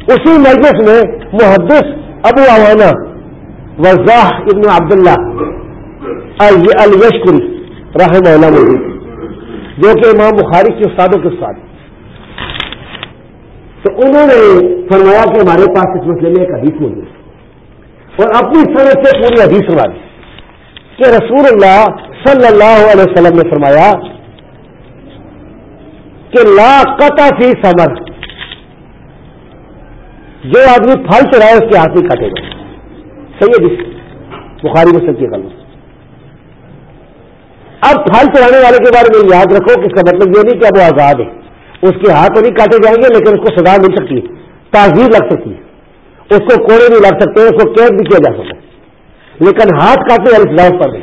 اسی مجلس میں محدث ابو عوانا وضاح ابن عبداللہ الشکری رحم اللہ موجود جو کہ امام بخاری کے استادوں کے استاد تو انہوں نے فرمایا کہ ہمارے پاس اس مسئلے میں ایک حدیث موجود اور اپنی سمجھ سے پوری حدیث سنا دی۔ کہ رسول اللہ صلی اللہ علیہ وسلم نے فرمایا کہ لا قطع فی سمر جو آدمی پھل چڑھائے اس کے ہاتھ میں کاٹے گا۔ صحیح ہے۔ بخاری میں کی غلط۔ اب پھل چڑھانے والے کے بارے میں یاد رکھو کہ اس کا مطلب یہ نہیں کہ اب وہ آزاد ہے اس کے ہاتھ نہیں کاٹے جائیں گے، لیکن اس کو سزا مل سکتی ہے تعزیر لگ سکتی ہے۔ اس کو کوڑے نہیں لگ سکتے، اس کو قید بھی کیا جا سکتا ہے۔ لیکن ہاتھ کاٹنے والی سزا پر نہیں۔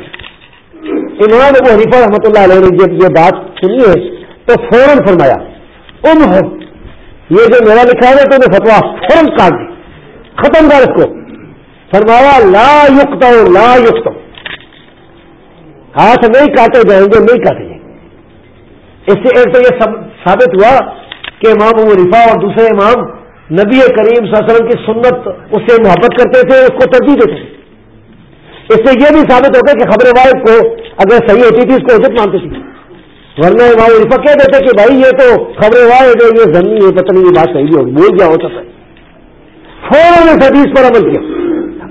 امام ابو حنیفہ رحمۃ اللہ علیہ نے جب یہ بات سنی ہے، تو فوراً فرمایا، ام ہو۔ یہ جو میرا لکھا ہے، تو میں فتوا فوراً کاٹ دی ختم کر اس کو۔ فرمایا، لا یقتا لا یقتا ہاتھ نہیں کاٹے جائیں گے، نہیں کاٹے جائیں گے۔ اس سے ایک تو یہ ثابت ہوا کہ امام ابو رفا اور دوسرے امام نبی کریم صلی اللہ علیہ وسلم کی سنت اس سے محبت کرتے تھے، اس کو ترجیح دیتے تھے۔ اس سے یہ بھی ثابت ہوتا ہے کہ خبر واحد کو اگر صحیح ہوتی تھی، اس کو عزت مانتے تھے۔ ورنہ امام عرفا کہہ دیتے کہ بھائی یہ تو خبریں واہ ہے، یہ زمین یہ پتہ نہیں یہ بات صحیح ہوگی۔ بول گیا ہوتا ہے۔ فوراً اس حدیث پر عمل کیا۔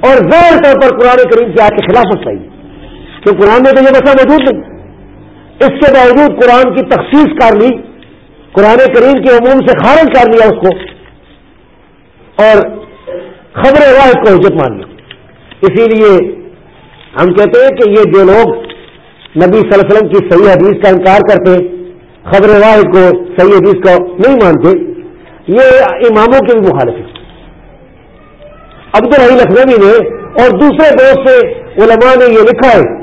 اور زور طور پر قرآن کریم کی آپ کے خلاف چاہیے کہ قرآن میں تو یہ مسئلہ موجود نہیں۔ اس کے باوجود قرآن کی تخصیص کر لی، قرآن کریم کے عموم سے خارج کر لیا اس کو۔ اور خبر واحد کو عزت مان لیا اسی لیے ہم کہتے ہیں کہ یہ جو لوگ نبی صلی اللہ علیہ وسلم کی صحیح حدیث کا انکار کرتے خبر واحد کو صحیح حدیث کو نہیں مانتے، یہ اماموں کے بھی مخالف ہیں۔ عبد الحی لکھنوی نے اور دوسرے دوست سے علماء نے یہ لکھا ہے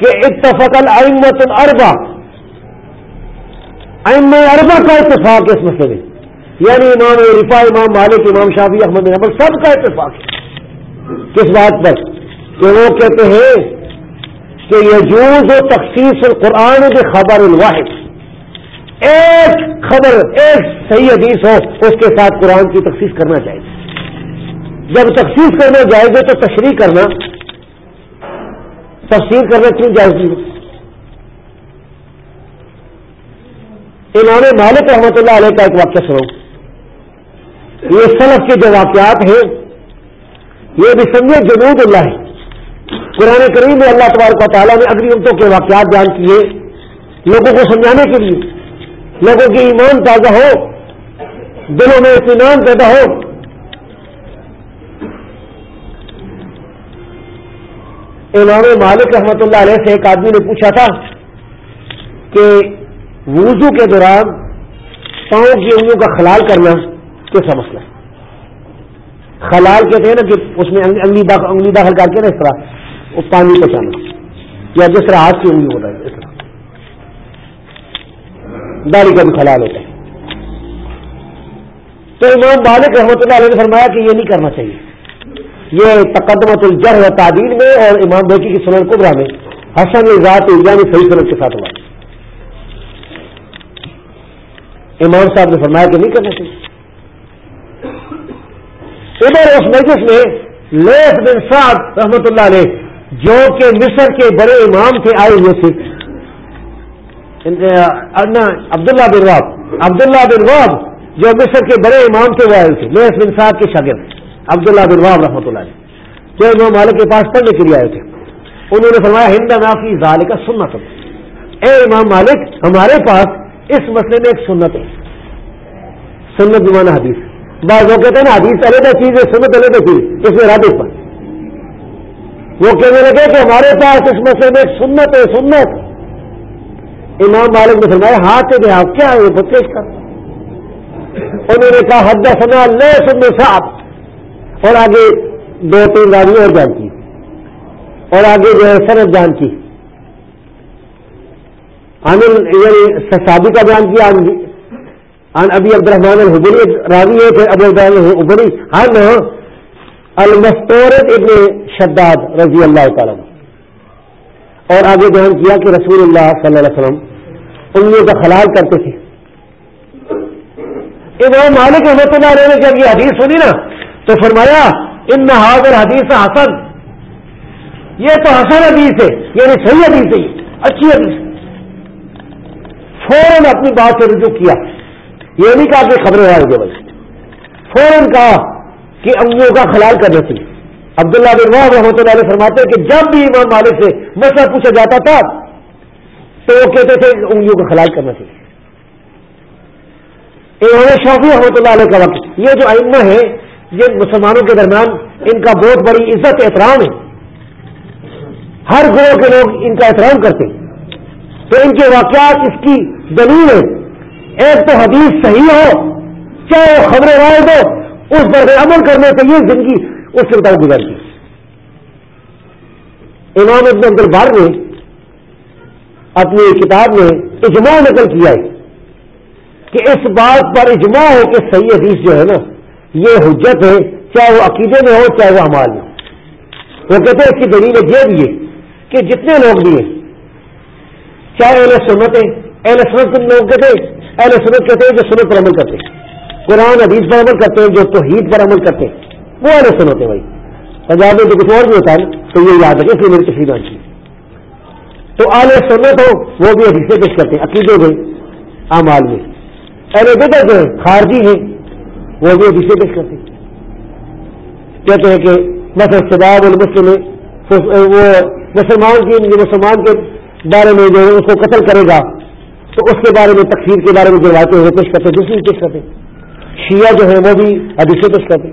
کہ اتفق العمت الربا ام اربا کا اتفاق ہے اس مسئلے میں. یعنی امام رفا امام مالک، امام شافی احمد احمد سب کا اتفاق ہے. کس بات پر؟ کہ وہ کہتے ہیں کہ یجوز و تخصیص القرآن کے خبر الواحد ایک خبر، ایک صحیح حدیث ہو، اس کے ساتھ قرآن کی تخصیص کرنا چاہیے جب تخصیص کرنا جائے گے تو تشریح کرنا تفسیر کرنا کیوں جائز نہیں؟ امام مالک رحمۃ اللہ علیہ کا ایک واقعہ سنو۔ یہ سلف کے جو واقعات ہیں، یہ بھی سمجھے جنوب اللہ ہے قرآن کریم میں اللہ تبارک و تعالیٰ نے اگلی امتوں کے واقعات بیان کیے لوگوں کو سمجھانے کے لیے۔ لوگوں کی ایمان تازہ ہو، دلوں میں اطمینان پیدا ہو۔ امام مالک رحمت اللہ علیہ سے ایک آدمی نے پوچھا تھا کہ وضو کے دوران پاؤں کی انگلیوں کا خلال کرنا کیسا مسئلہ ہے؟ خلال کہتے ہیں نا کہ اس میں انگلی داخل انگلی داخل کر کے نا اس طرح وہ پانی پہنچانا یا جس طرح ہاتھ کی انگلی ہوتا ہے اس طرح۔ داڑھی کا بھی خلال ہوتا ہے تو امام مالک رحمۃ اللہ علیہ نے فرمایا کہ یہ نہیں کرنا چاہیے۔ یہ تقدمت الجر و میں اور امام بیٹی کی سنن قبرا میں۔ حسن ذات یعنی صحیح سنت کے ساتھ ہوا۔ امام صاحب نے فرمایا کہ نہیں کرنا چاہیے ادھر اس مجلس میں لیس بن صاحب رحمت اللہ علیہ، جو کہ مصر کے بڑے امام تھے، آئے ہوئے تھے۔ عبداللہ بن واب عبداللہ بن واب جو مصر کے بڑے امام تھے، وہ آئے تھے۔ لیس بن صاحب کے شاگرد۔ عبداللہ بن واب رحمۃ اللہ علیہ، جو امام مالک کے پاس پڑھنے کے لیے آئے تھے۔ انہوں نے فرمایا ہند نافی ظال کا سنت۔ اے امام مالک، ہمارے پاس اس مسئلے میں ایک سنت ہے۔ سنت زمانہ حدیث۔ بعض وہ کہتے ہیں نا، حدیث علیحدہ چیز ہے، سنت علیحدہ چیز۔ اس میں رابط پر وہ کہنے لگے کہ ہمارے پاس اس مسئلے میں ایک سنت ہے، سنت۔ امام مالک نے فرمایا ہاتھ دے آپ کیا ہے وہ پیش کر۔ انہوں نے کہا حد سنا لے سن صاحب اور آگے دو تین گاڑیوں اور جان کی۔ اور آگے جو ہے سرد جان کی۔ یعنی سادی کا بیان کیا ابھی عبد الرحمان الحبری راوی ہے ابو الحبری ہن ہاں، ہاں۔ المستورت ابن شداد رضی اللہ تعالیٰ اور آگے بیان کیا کہ رسول اللہ صلی اللہ علیہ وسلم انگلیوں کا خلال کرتے تھے۔ امام مالک رحمت اللہ علیہ نے جب یہ حدیث سنی نا تو فرمایا ان حاضر حدیث حسن. یہ تو حسن حدیث ہے یعنی صحیح حدیث ہے، اچھی حدیث فوراً اپنی بات سے رجوع کیا۔ یہ نہیں کہا کہ خبریں آئے گے بھائی فوراً کہا کہ انگلیوں کا خلال کرنا چاہیے عبداللہ بن واہ رحمۃ اللہ علیہ فرماتے ہیں کہ جب بھی امام مالک سے مسئلہ پوچھا جاتا تھا، تو وہ کہتے تھے کہ انگلیوں کا خلال کرنا چاہیے۔ امام شافی رحمۃ اللہ علیہ کا وقت۔ یہ جو ائمہ ہے یہ مسلمانوں کے درمیان ان کا بہت بڑی عزت احترام ہے۔ ہر گروہ کے لوگ ان کا احترام کرتے تو ان کے واقعات اس کی دلیل ہے ایک تو حدیث صحیح ہو، چاہے وہ خبریں رائے دو اس پر عمل کرنے سے یہ زندگی اس کے بتاؤ گزرتی امام ابن عبد البار نے اپنی کتاب میں اجماع نقل کیا ہے کہ اس بات پر اجماع ہے کہ صحیح حدیث جو ہے نا یہ حجت ہے، چاہے وہ عقیدے میں ہو، چاہے وہ امال میں وہ کہتے ہیں اس کی دلیل یہ بھی ہے کہ جتنے لوگ بھی ہیں، چاہے اہل سنت ہے اہل سنت لوگ کہتے ہیں؟ اہل سنت کہتے ہیں جو سنت پر عمل کرتے ہیں۔ قرآن، حدیث پر عمل کرتے ہیں، جو توحید پر عمل کرتے ہیں۔ وہ اہل سنت ہے بھائی۔ پنجاب میں جو کچھ اور بھی ہوتا ہے، تو یہ یاد رکھے اس لیے میری تفریح کی۔ تو اہل سنت ہو، وہ بھی حدیثیں پیش کرتے ہیں، عقیدے میں امال میں۔ اہل بدر جو ہے خارجی ہیں وہ بھی حدیثیں پیش کرتے کہتے ہیں کہ مثلا سباب المسلم، وہ مسلمان کی یعنی مسلمان کے بارے میں جو اس کو قتل کرے گا، تو اس کے بارے میں تقسیم کے بارے میں جو باتیں وہ پیش کرتے دوسری پیش کرتے شیعہ جو ہے وہ بھی حدیثیں پیش کرتے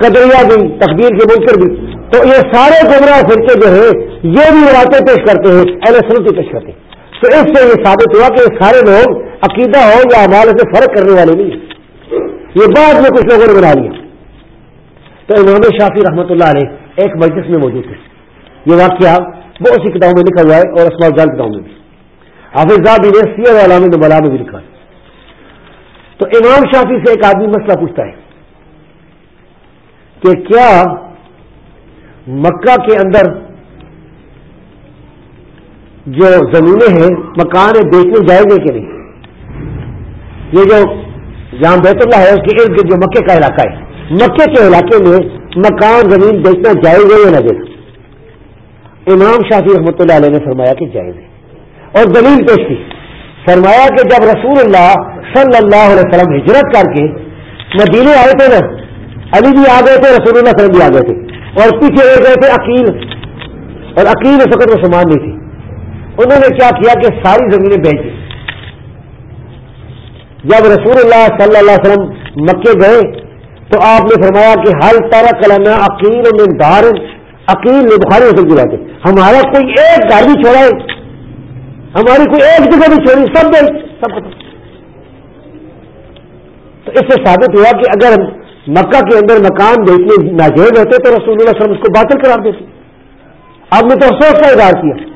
قدریا بھی تقدیر کے منکر بھی۔ تو یہ سارے گمراہ فرقے جو ہے یہ بھی باتیں پیش کرتے ہیں، اہل سنتی پیش کرتے ہیں۔ تو اس سے یہ ثابت ہوا کہ یہ سارے لوگ عقیدہ ہو یا ہمارے سے فرق کرنے والے نہیں ہیں۔ یہ بعد میں کچھ لوگوں نے بنا لیا تو امام شافی رحمۃ اللہ علیہ ایک مجلس میں موجود ہے یہ واقعہ بہت سی کتابوں میں لکھا ہوا ہے اور اسمال جان کتابوں میں بھی۔ حافظ بھی نے سیر علام بلا میں بھی لکھا ہے۔ تو امام شافی سے ایک آدمی مسئلہ پوچھتا ہے کہ کیا مکہ کے اندر جو زمینیں ہیں، مکان بیچنے جائیں گے کہ نہیں؟ یہ جو جہاں بیت اللہ ہے، اس کے ارد گرد جو مکے کا علاقہ ہے۔ مکے کے علاقے میں مکان زمین بیچنا جائز ہے یا نہ دینا امام شافی رحمۃ اللہ علیہ نے فرمایا کہ جائز ہے۔ اور دلیل پیش کی۔ فرمایا کہ جب رسول اللہ صلی اللہ علیہ وسلم ہجرت کر کے مدینے آئے تھے نا، علی بھی آ گئے تھے، رسول اللہ وسلم بھی آ گئے تھے۔ اور پیچھے رہ گئے تھے عقیل۔ اور عقیل اس وقت مسلمان نہیں تھی انہوں نے کیا کیا کہ ساری زمینیں بیچ دی۔ جب رسول اللہ صلی اللہ علیہ وسلم مکے گئے تو آپ نے فرمایا کہ حل تارا کلانا عقیل میں دار، عقیل نے بخاری حسن کی بات ہمارا کوئی ایک گھر بھی چھوڑا ہے۔ ہماری کوئی ایک جگہ بھی چھوڑی، سب گئی سب ختم۔ تو اس سے ثابت ہوا کہ اگر مکہ کے اندر مکان بیچنے ناجائز ہوتے تو رسول اللہ وسلم اس کو باطل قرار دیتے۔ آپ نے تو افسوس کا اظہار کیا۔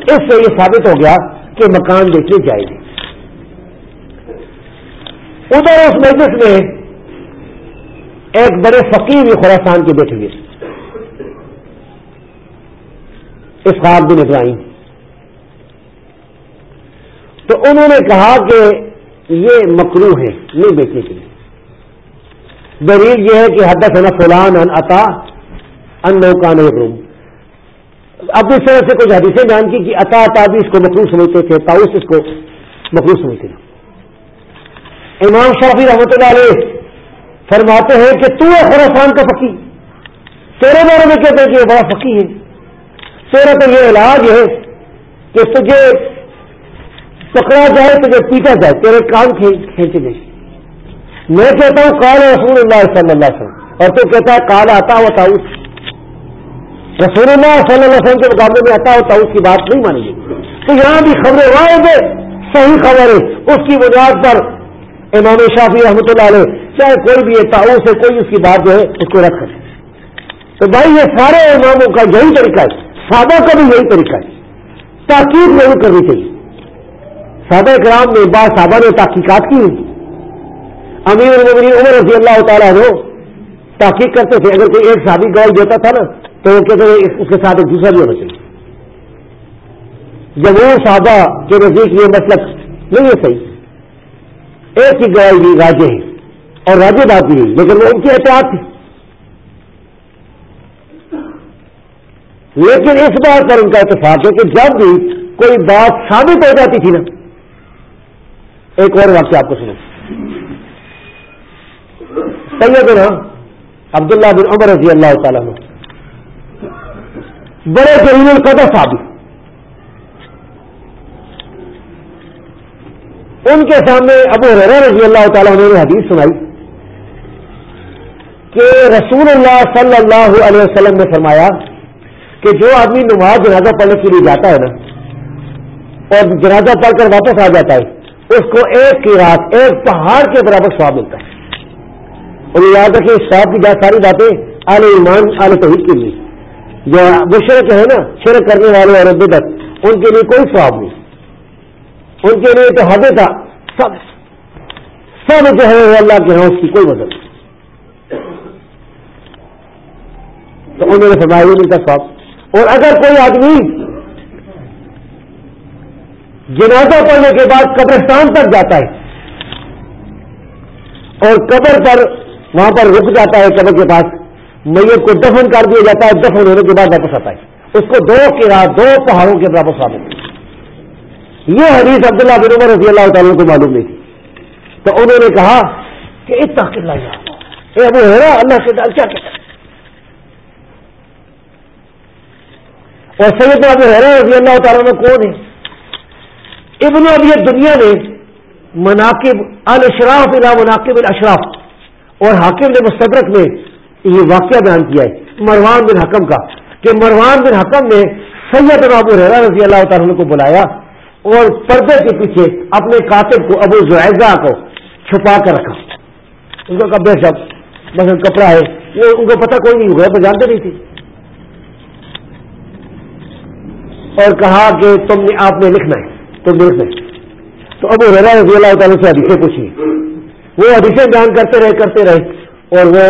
اس سے یہ ثابت ہو گیا کہ مکان بیچنے جائے گے ادھر اس مجلس میں ایک بڑے فقیر خوراسان کے بیٹھے ہوئے اس خواب بن ابراہیم۔ تو انہوں نے کہا کہ یہ مکرو ہے نہیں بیچنے کے لیے۔ دلیل یہ ہے کہ حدت ہے نا فلان ان عطا ان نوکان روم اب اس طرح سے کچھ حدیثیں بیان کی کہ عطا عطا بھی اس کو مکرو سمجھتے تھے تاؤس اس کو مکرو سمجھتے تھے۔ امام شافی رحمۃ اللہ علیہ فرماتے ہیں کہ تو ہے خوراسان کا پکی تیرے بارے میں کہتے ہیں کہ یہ بڑا پکی ہے۔ تیرا تو یہ علاج ہے کہ تجھے پکڑا جائے، تجھے پیٹا جائے، تیرے کام کھینچے جائے میں کہتا ہوں کال رسول اللہ صلی اللہ علیہ وسلم۔ اور تو کہتا ہے کال آتا ہوا تاؤس رسول اللہ صلی اللہ علیہ وسلم کے مقابلے میں آتا ہو تاؤس کی بات نہیں مانی گئی۔ تو یہاں بھی خبریں واحد صحیح خبر ہے اس کی بنیاد پر امام شافی رحمۃ اللہ علیہ، چاہے کوئی بھی تاؤ سے کوئی اس کی بات جو ہے، اس کو رکھ سکے۔ تو بھائی، یہ سارے اماموں کا یہی طریقہ ہے۔ سادہ کا بھی یہی طریقہ ہے۔ تاکید نہیں کرنی چاہیے۔ سادہ کرام نے بعض صحابہ نے تحقیقات کی۔ امیر المبری عمر رضی اللہ تعالیٰ ہو تحقیق کرتے تھے۔ اگر کوئی ایک شادی گواہی دیتا تھا نا، تو وہ کہتے تھے، اس کے ساتھ ایک دوسرا بھی ہونا چاہیے۔ جب وہ صحابہ کے نزدیک یہ مطلب نہیں ہے صحیح ایک ہی گواہی دی، راجے ہیں۔ اور راجے بات بھی لیکن وہ ان کی احتیاط تھی لیکن اس بات پر ان کا اتفاق ہے کہ جب بھی کوئی بات ثابت ہو جاتی تھی نا، ایک اور واقعہ آپ کو سنو سید نا عبداللہ بن عمر رضی اللہ تعالیٰ بڑے کریم القدر ثابت ان کے سامنے ابو رضی اللہ تعالیٰ نے حدیث سنائی کہ رسول اللہ صلی اللہ علیہ وسلم نے فرمایا کہ جو آدمی نماز جنازہ پڑھنے کے لیے جاتا ہے نا، اور جنازہ پڑھ کر واپس آ جاتا ہے، اس کو ایک کی رات، ایک پہاڑ کے برابر سواب ملتا ہے۔ اور یاد رکھیں سواب کی ساری باتیں آل ایمان، آل توحید کے لیے۔ جو مشرق ہے نا، شرک کرنے والے اور بدت ان کے لیے کوئی سواب نہیں۔ ان کے لیے تو حد تھا۔ سب سب جو ہے وہ اللہ کے اس کی کوئی مدد تو انہوں نے فرمایا نہیں کا سب اور اگر کوئی آدمی جنازہ پڑھنے کے بعد قبرستان تک جاتا ہے اور قبر پر وہاں پر رک جاتا ہے قبر کے پاس میت کو دفن کر دیا جاتا ہے دفن ہونے کے بعد واپس آتا ہے۔ اس کو دو کے رات دو پہاڑوں کے برابر ثابت یہ حدیث عبداللہ بن عمر رضی اللہ تعالیٰ کو معلوم نہیں تھی۔ تو انہوں نے کہا کہ اے ابو ہے اللہ سے ڈال کیا کہتا اور سید ابو حیرا رضی اللہ تعالیٰ میں کون ہے ابن ابھی دنیا نے مناقب الشراف الا مناقب الاشراف، اور حاکم نے مستدرک میں یہ واقعہ بیان کیا ہے مروان بن حکم کا، کہ مروان بن حکم نے سید ابو حیرا رضی اللہ تعالیٰ کو بلایا اور پردے کے پیچھے اپنے کاتب کو ابو زیزہ کو چھپا کر رکھا۔ ان کا کبے سب بس کپڑا ہے۔ وہ ان کو پتہ کوئی نہیں ہوا تو جانتے نہیں تھی اور کہا کہ تم نے آپ نے لکھنا ہے، تم لکھنا ہے۔ تو ابو رضا رضی اللہ تعالیٰ سے حدیثیں پوچھی وہ حدیثیں بیان کرتے رہے کرتے رہے، اور وہ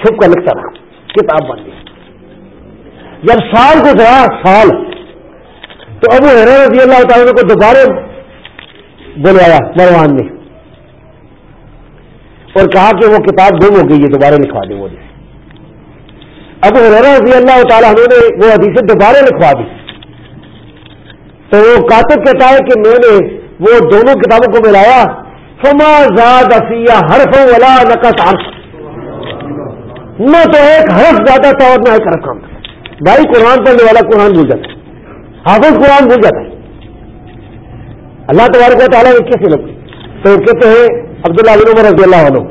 چھپ کر لکھتا رہا، کتاب بن گئی۔ جب سال گزرا، سال تو ابو حیر رضی اللہ تعالیٰ کو دوبارہ بلوایا مروان نے۔ اور کہا کہ وہ کتاب گم ہو گئی ہے، دوبارہ لکھوا دیں وہ ابو حیر رضی اللہ تعالیٰ نے وہ حدیثیں دوبارہ لکھوا دی۔ تو وہ کاتب کہتا ہے کہ میں نے وہ دونوں کتابوں کو ملایا۔ فما زاد افیہ حرف ولا نقص حرف نہ تو ایک حرف زیادہ تھا اور نہ ایک حرف کم تھا بھائی قرآن پڑھنے والا قرآن بھول جاتا۔ حافظ قرآن بھول جاتا ہے۔ اللہ تبارک و تعالیٰ نے کیسے لوگ؟ تو کہتے ہیں عبداللہ بن عمر رضی اللہ عنہ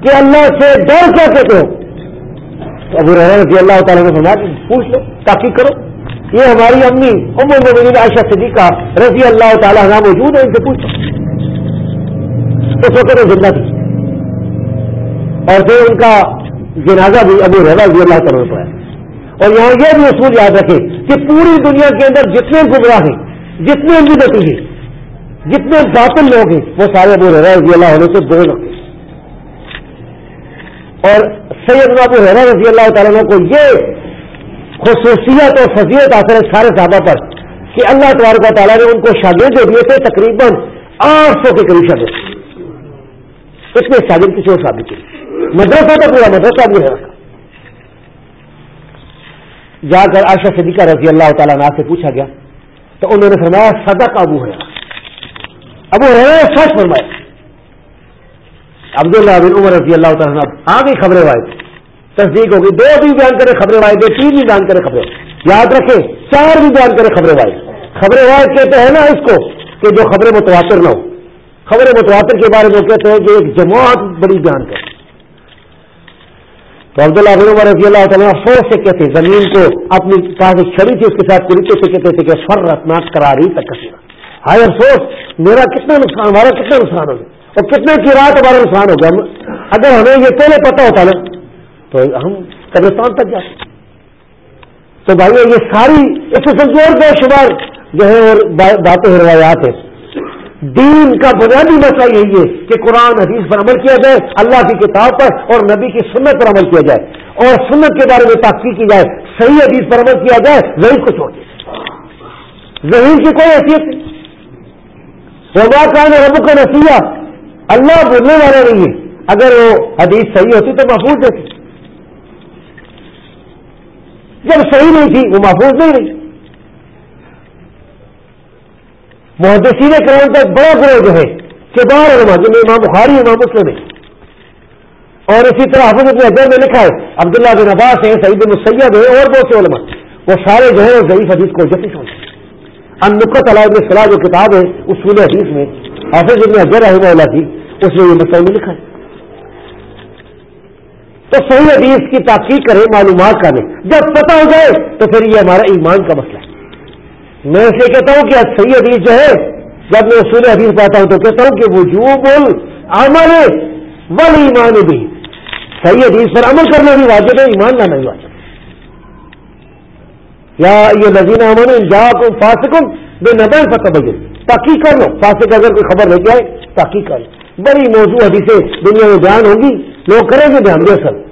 کہ اللہ سے ڈر کیا کہتے ہو؟ تو ابو رضی اللہ تعالیٰ نے کہ پوچھ لو تاکہ کرو۔ یہ ہماری امی المین عائشہ صدیقہ رضی اللہ تعالیٰ موجود ہے ان سے پوچھو اس وقت زندہ تھی۔ اور پھر ان کا جنازہ بھی ابو رضی اللہ تعالیٰ پر ہے اور یہاں یہ بھی اصول یاد رکھے کہ پوری دنیا کے اندر جتنے گمراہ ہیں، جتنے بدتی ہیں، جتنے باطل لوگ ہیں، وہ سارے ابو رضی اللہ علیہ سے دو رکھے اور سید ابو رحرا رضی اللہ تعالیٰ کو یہ خصوصیت اور فضیت حاصل ہے سارے صحابہ پر کہ اللہ تبارک و تعالیٰ نے ان کو شاگرد دیے تھے تقریباً آٹھ سو کے قریب شاگرد۔ اتنے شاگرد کسی اور ثابت کی مدرسہ تو پورا مدرسہ بھی ہے۔ جا کر عائشہ صدیقہ رضی اللہ تعالیٰ عنہ سے پوچھا گیا تو انہوں نے فرمایا، صدق ابو ہے ابو ہے سچ فرمایا۔ عبداللہ بن عمر رضی اللہ تعالیٰ آگے خبریں وائد تصدیق ہوگی، دو بھی بیان کرے خبریں وائد تین بھی بیان کرے خبریں۔ یاد رکھیں چار بھی بیان کرے خبریں وائد خبریں وائد کہتے ہیں نا اس کو کہ جو خبریں متواتر نہ ہو خبریں متواتر کے بارے میں کہتے ہیں کہ ایک جماعت بڑی بیان کرے۔ تو عبداللہ بن عمر رضی اللہ تعالیٰ افسوس سے کہتے زمین کو اپنی پاس چھڑی تھی، اس کے ساتھ طریقے سے کہتے تھے کہ فر رتنا کراری تک کسینا ہائے افسوس، میرا کتنا نقصان، ہمارا کتنا نقصان ہو گیا؟ اور کتنے کی رات ہمارا نقصان ہو گیا؟ اگر ہمیں یہ پہلے پتا ہوتا نا، تو ہم قبرستان تک جاتے۔ تو بھائی یہ ساری اس سے اور بے شمار جو ہے اور باتیں روایات ہیں۔ دین کا بنیادی مسئلہ یہی ہے کہ قرآن حدیث پر عمل کیا جائے، اللہ کی کتاب پر اور نبی کی سنت پر عمل کیا جائے۔ اور سنت کے بارے میں تحقیق کی جائے، صحیح حدیث پر عمل کیا جائے، وہی کو چھوڑ دیا ذہین کی کوئی حیثیت نہیں۔ وبا کا رب کا نسیہ۔ اللہ بولنے والا نہیں ہے۔ اگر وہ حدیث صحیح ہوتی تو محفوظ دیتی جب صحیح نہیں تھی، وہ محفوظ نہیں رہی۔ محدثین کرام کا ایک بڑا گروہ جو ہے کبار علماء جن میں امام بخاری، امام مسلم ہے۔ اور اسی طرح حفظ اپنے اجر میں لکھا ہے، عبداللہ بن عباس ہے سعید بن سید ہے اور بہت سے علماء۔ وہ سارے جو ہے ضعیف حدیث کو جتی سمجھتے انقت علیہ ابن صلاح جو کتاب ہے، اصول حدیث میں، حافظ ابن اجر رحمہ اللہ کی، اس میں یہ مسئلہ میں لکھا ہے۔ تو صحیح حدیث کی تحقیق کرے معلومات کریں جب پتہ ہو جائے، تو پھر یہ ہمارا ایمان کا مسئلہ ہے۔ میں اسے کہتا ہوں کہ صحیح حدیث جو ہے، جب میں اصول حدیث پاتا ہوں تو کہتا ہوں کہ وجوب عمل ول ایمان بھی۔ صحیح حدیث پر عمل کرنا بھی واجب ہے، ایمان لانا بھی واجب یا یہ نظین امن جا کو فاسکم بے نبین فتح بجے تاکہ کر لو۔ فاسق اگر کوئی خبر لے کے آئے تاکہ کر لو۔ بڑی موضوع حدیثیں دنیا میں بیان ہوگی لوگ کریں گے دھیان دے سر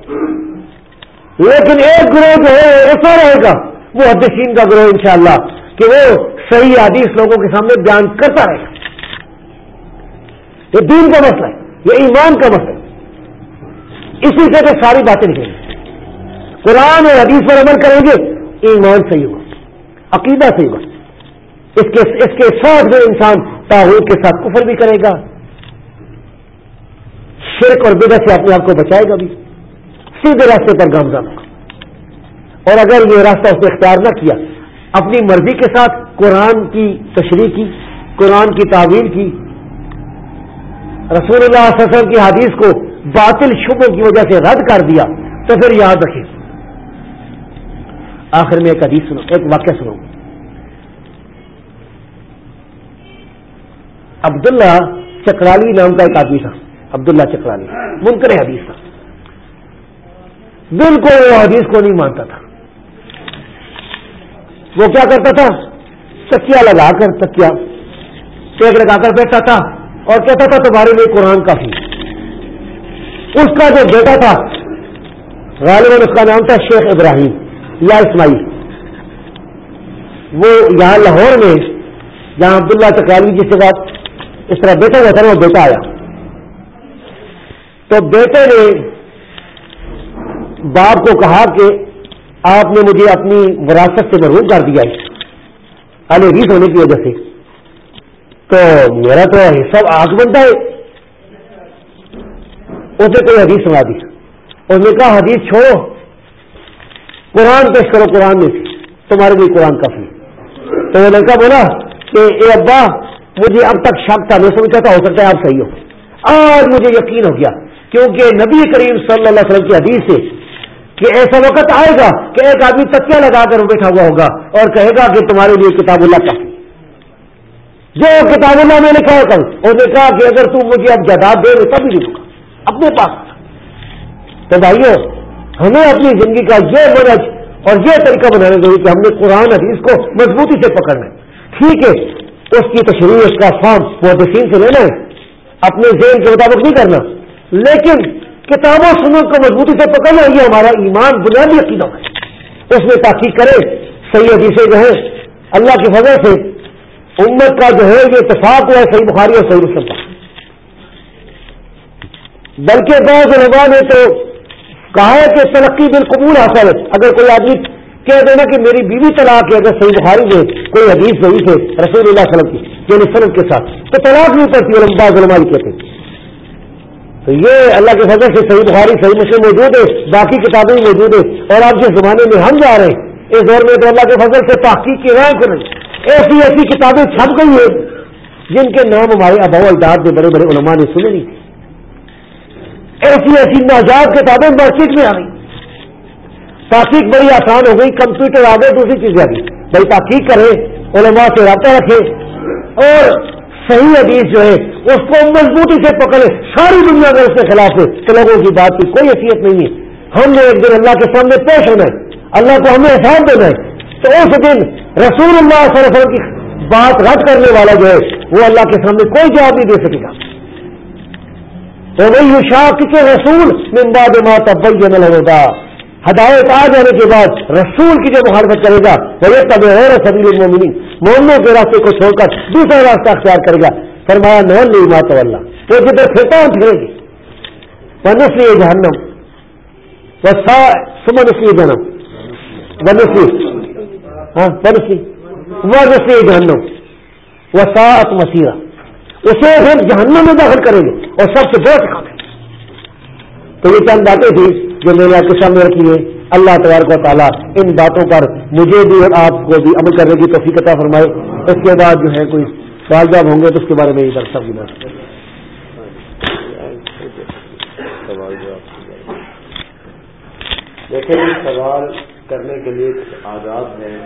لیکن ایک گروہ جو ہے ایسا رہے گا، وہ حدیثین کا گروہ انشاءاللہ۔ کہ وہ صحیح حدیث لوگوں کے سامنے بیان کرتا رہے۔ گا یہ دین کا مسئلہ ہے، یہ ایمان کا مسئلہ ہے۔ اسی سے تو ساری باتیں لکھیں گے قرآن اور حدیث پر عمل کریں گے، ایمان صحیح ہوگا، عقیدہ صحیح ہوگا۔ اس کے اس کے ساتھ جو انسان تاحود کے ساتھ کفر بھی کرے گا۔ شرک اور بدت سے اپنے آپ کو بچائے گا بھی۔ سیدھے راستے پر گامزان ہوگا اور اگر یہ راستہ اس نے اختیار نہ کیا اپنی مرضی کے ساتھ قرآن کی تشریح کی، قرآن کی تعویل کی۔ رسول اللہ علیہ وسلم کی حدیث کو باطل شبوں کی وجہ سے رد کر دیا تو پھر یاد رکھیں۔ آخر میں ایک حدیث سنو، ایک واقعہ سنو۔ عبداللہ چکرالی نام کا ایک آدمی تھا۔ عبداللہ چکرالی، منکر حدیث تھا۔ بالکل وہ حدیث کو نہیں مانتا تھا۔ وہ کیا کرتا تھا؟ تکیا لگا کر تکیا ایک لگا کر بیٹھتا تھا اور کہتا تھا، تمہارے لیے قرآن کافی اس کا جو بیٹا تھا، غالباً اس کا نام تھا شیخ ابراہیم یا اسماعیل۔ وہ یہاں لاہور میں جہاں عبداللہ تکالی جس کے بعد اس طرح بیٹا ہوا تھا، وہ بیٹا آیا۔ تو بیٹے نے باپ کو کہا کہ آپ نے مجھے اپنی وراثت سے محروم کر دیا ہے۔ ریس ہونے کی وجہ سے۔ تو میرا تو حصہ آگ بنتا ہے۔ اسے کوئی حدیث سنا دی۔ اس نے کہا، حدیث چھوڑو۔ قرآن پیش کرو، قرآن میں تمہارے لیے قرآن کافی تو وہ لڑکا بولا کہ اے ابا، مجھے اب تک شک تھا۔ میں سمجھا تھا ہو سکتا ہے آپ صحیح ہو آج مجھے یقین ہو گیا۔ کیونکہ نبی کریم صلی اللہ علیہ وسلم کی حدیث سے کہ ایسا وقت آئے گا کہ ایک آدمی تکیا لگا کر بیٹھا ہوا ہوگا اور کہے گا کہ تمہارے لیے کتاب اللہ کافی جو کتاب اللہ میں لکھا ہے کل اور نے کہا کہ اگر تم مجھے اب جائیداد دے تب ہی لکھوں گا، اپنے پاس۔ تو بھائیو، ہمیں اپنی زندگی کا یہ مرض اور یہ طریقہ بنانا چاہیے کہ ہم نے قرآن حدیث کو مضبوطی سے پکڑنا ہے۔ ٹھیک ہے، اس کی تشریح، اس کا فارم محدثین سے لینا ہے۔ اپنے ذہن کے مطابق نہیں کرنا۔ لیکن کتابوں سنت کو مضبوطی سے پکڑنا یہ ہمارا ایمان بنیادی عقیدہ ہے۔ اس میں تاکیق کرے صحیح حدیثیں جو ہے، اللہ کی فضل سے امت کا جو ہے، یہ اتفاق ہوا ہے، صحیح بخاری اور صحیح مسلم کا۔ بلکہ بعض علماء نے تو کہا ہے کہ ترقی بالقبول حاصل ہے۔ اگر کوئی آدمی کہہ دینا کہ میری بیوی طلاق ہے، اگر صحیح بخاری میں کوئی حدیث صحیح ہے، رسول اللہ وسلم کی یعنی سلم کے ساتھ، تو طلاق نہیں پڑتی بعض علماء کہتے ہیں۔ تو یہ اللہ کے فضل سے صحیح بخاری، صحیح مسلم موجود ہے، باقی کتابیں موجود ہیں۔ اور آپ جس زمانے میں ہم جا رہے ہیں، اس دور میں تو اللہ کے فضل سے تحقیق کی رائے کریں ایسی ایسی کتابیں چھپ گئی ہیں جن کے نام ہمارے اباؤ اجداد کے بڑے بڑے علماء نے سنے نہیں۔ تھے ایسی ایسی ناجاد کتابیں مسجد میں آ گئی تحقیق بڑی آسان ہو گئی، کمپیوٹر آ گئے دوسری چیزیں آ گئی۔ بھائی تحقیق کرے علماء سے رابطہ رکھے اور صحیح حدیث جو ہے، اس کو مضبوطی سے پکڑے، ساری دنیا میں اس کے خلاف ہے کہ لوگوں کی بات کی کوئی حیثیت نہیں ہے۔ ہم نے ایک دن اللہ کے سامنے پیش ہونا ہے، اللہ کو ہمیں احساس دینا ہے۔ تو اس دن رسول اللہ صلی اللہ علیہ وسلم کی بات رد کرنے والا جو ہے، وہ اللہ کے سامنے کوئی جواب نہیں دے سکے گا۔ تو وہی شاخ کے رسول ممباد مات ابل ہوگا ہدایت آ جانے کے بعد رسول کی جو مخالفت کرے گا وہ یہ طبی ہے سبھی مومنی مومنوں کے راستے کو چھوڑ کر دوسرا راستہ اختیار کرے گا۔ فرمایا نہن نہیں مات اللہ۔ وہ جدھر پھرتا ہوں پھرے گی۔ بنسلی جہنم سمن اس لیے جنم بنسلی ہاں سے جہنم وہ سات مسیرہ اسے پھر جہنم میں داخل کریں گے اور سب سے بہت کھانے تو یہ چند باتیں تھیں۔ جو میں نے آپ کے سامنے رکھی ہے اللہ تبارک و تعالیٰ ان باتوں پر مجھے بھی اور آپ کو بھی عمل کرنے کی توفیق عطا فرمائے۔ اس کے بعد جو ہے کوئی سوال جواب ہوں گے تو اس کے بارے میں ادھر سب دیکھیں جی، سوال کرنے کے لیے کچھ آزاد ہیں۔